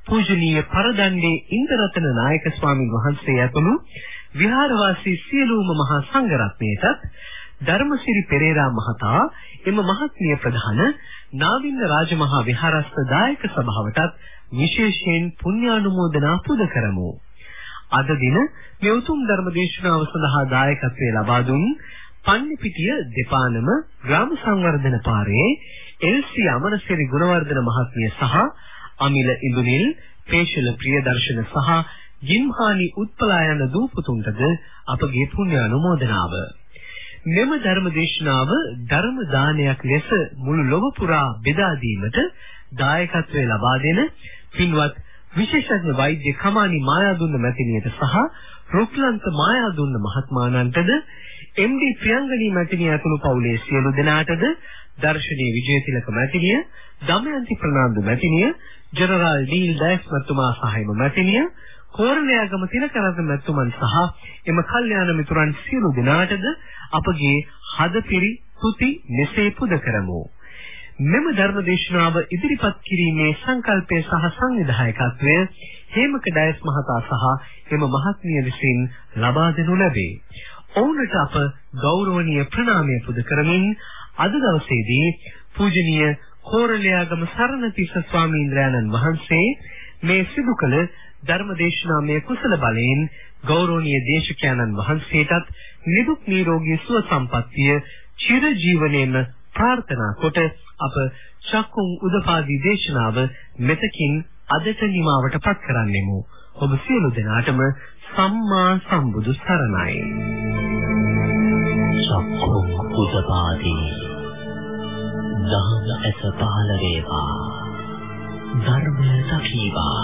පූජනීය පරදණ්ඩේ ඉන්දරතන නායක ස්වාමින් වහන්සේ ඇතුළු විහාරවාසී සියලුම මහා සංඝරත්නයටත් ධර්මසිරි පෙරේරා මහතා එම මහත්මිය ප්‍රධාන නාවින්න රාජමහා විහාරස්ථ දායක සභාවටත් විශේෂයෙන් පුණ්‍යානුමෝදනා පුද කරමු. අද දින මේ උතුම් ධර්ම දේශනාව සඳහා දායකත්වයේ ලබා දුන් පන්නිපිටිය දෙපානම ග්‍රාම සංවර්ධන පාරේ එල්.සී. අමරසිරි ගුණවර්ධන මහත්මිය සහ අමිල ඉඳුනිල්, පේශල ප්‍රියදර්ශන සහ ජිම්හානි උත්පලා යන දූපුතුන්ටද අපගේ පුණ්‍ය අනුමෝදනාව. මෙම ධර්ම දේශනාව ධර්ම දානයක් ලෙස මුළු ලොව පුරා බෙදා දීමට දායකත්වයේ ලබා දෙන පින්වත් විශේෂඥ වෛද්‍ය කමානි මායාදුන්න මැතිණියට සහ රුක්ලන්ත මායාදුන්න මහත්මාණන්ටද එම්.ඩී. ප්‍රියංගනී මැතිණිය ඇතුළු පවුලේ සියලු දෙනාටද දර්ශනී විජේතිලක මැතිණිය, දමයන්ති ප්‍රනාන්දු මැතිණිය, ජනරාල් ඩීල් ඩයස් මැතිතුමා සහ එම මැතිණිය කෝරළයාගම තිලකරත්න මැතිතුමන් සහ එම කල්යාණ මිතුරන් සියලු දෙනාටද අපගේ හදපිරි තුති මෙසේ පුද කරමු. මෙම ධර්ම දේශනාව ඉදිරිපත් කිරීමේ සංකල්පය සහ සංවිධායකත්වය හේමක ඩයස් මහතා සහ එම මහත්මිය විසින් ලබා දෙනු ලැබේ. ඔවුන්ට අප ගෞරවනීය ප්‍රණාමය පුද කරමින් අද දවසේදී පූජනීය කෝරළයාගම සරණතිස්ස ස්වාමීන් වහන්සේ මේ සිදු කළ ධර්මදේශනාමය කුසල බලයෙන් ගෞරවනීය දේශකයන්න් වහන්සේටත් නිදුක් නිරෝගී සුව සම්පන්නිය චිර ජීවනයේම ප්‍රාර්ථනා කොට අප චක්කුම් උදපාදී දේශනාව මෙතකින් අදට නිමාවට පත් කරන්නෙමු. ඔබ සියලු දෙනාටම සම්මා සම්බුදු සරණයි. චක්කුම් උදපාදී ධම්ම ඇස පහළ වේවා ධර්මය සකීවා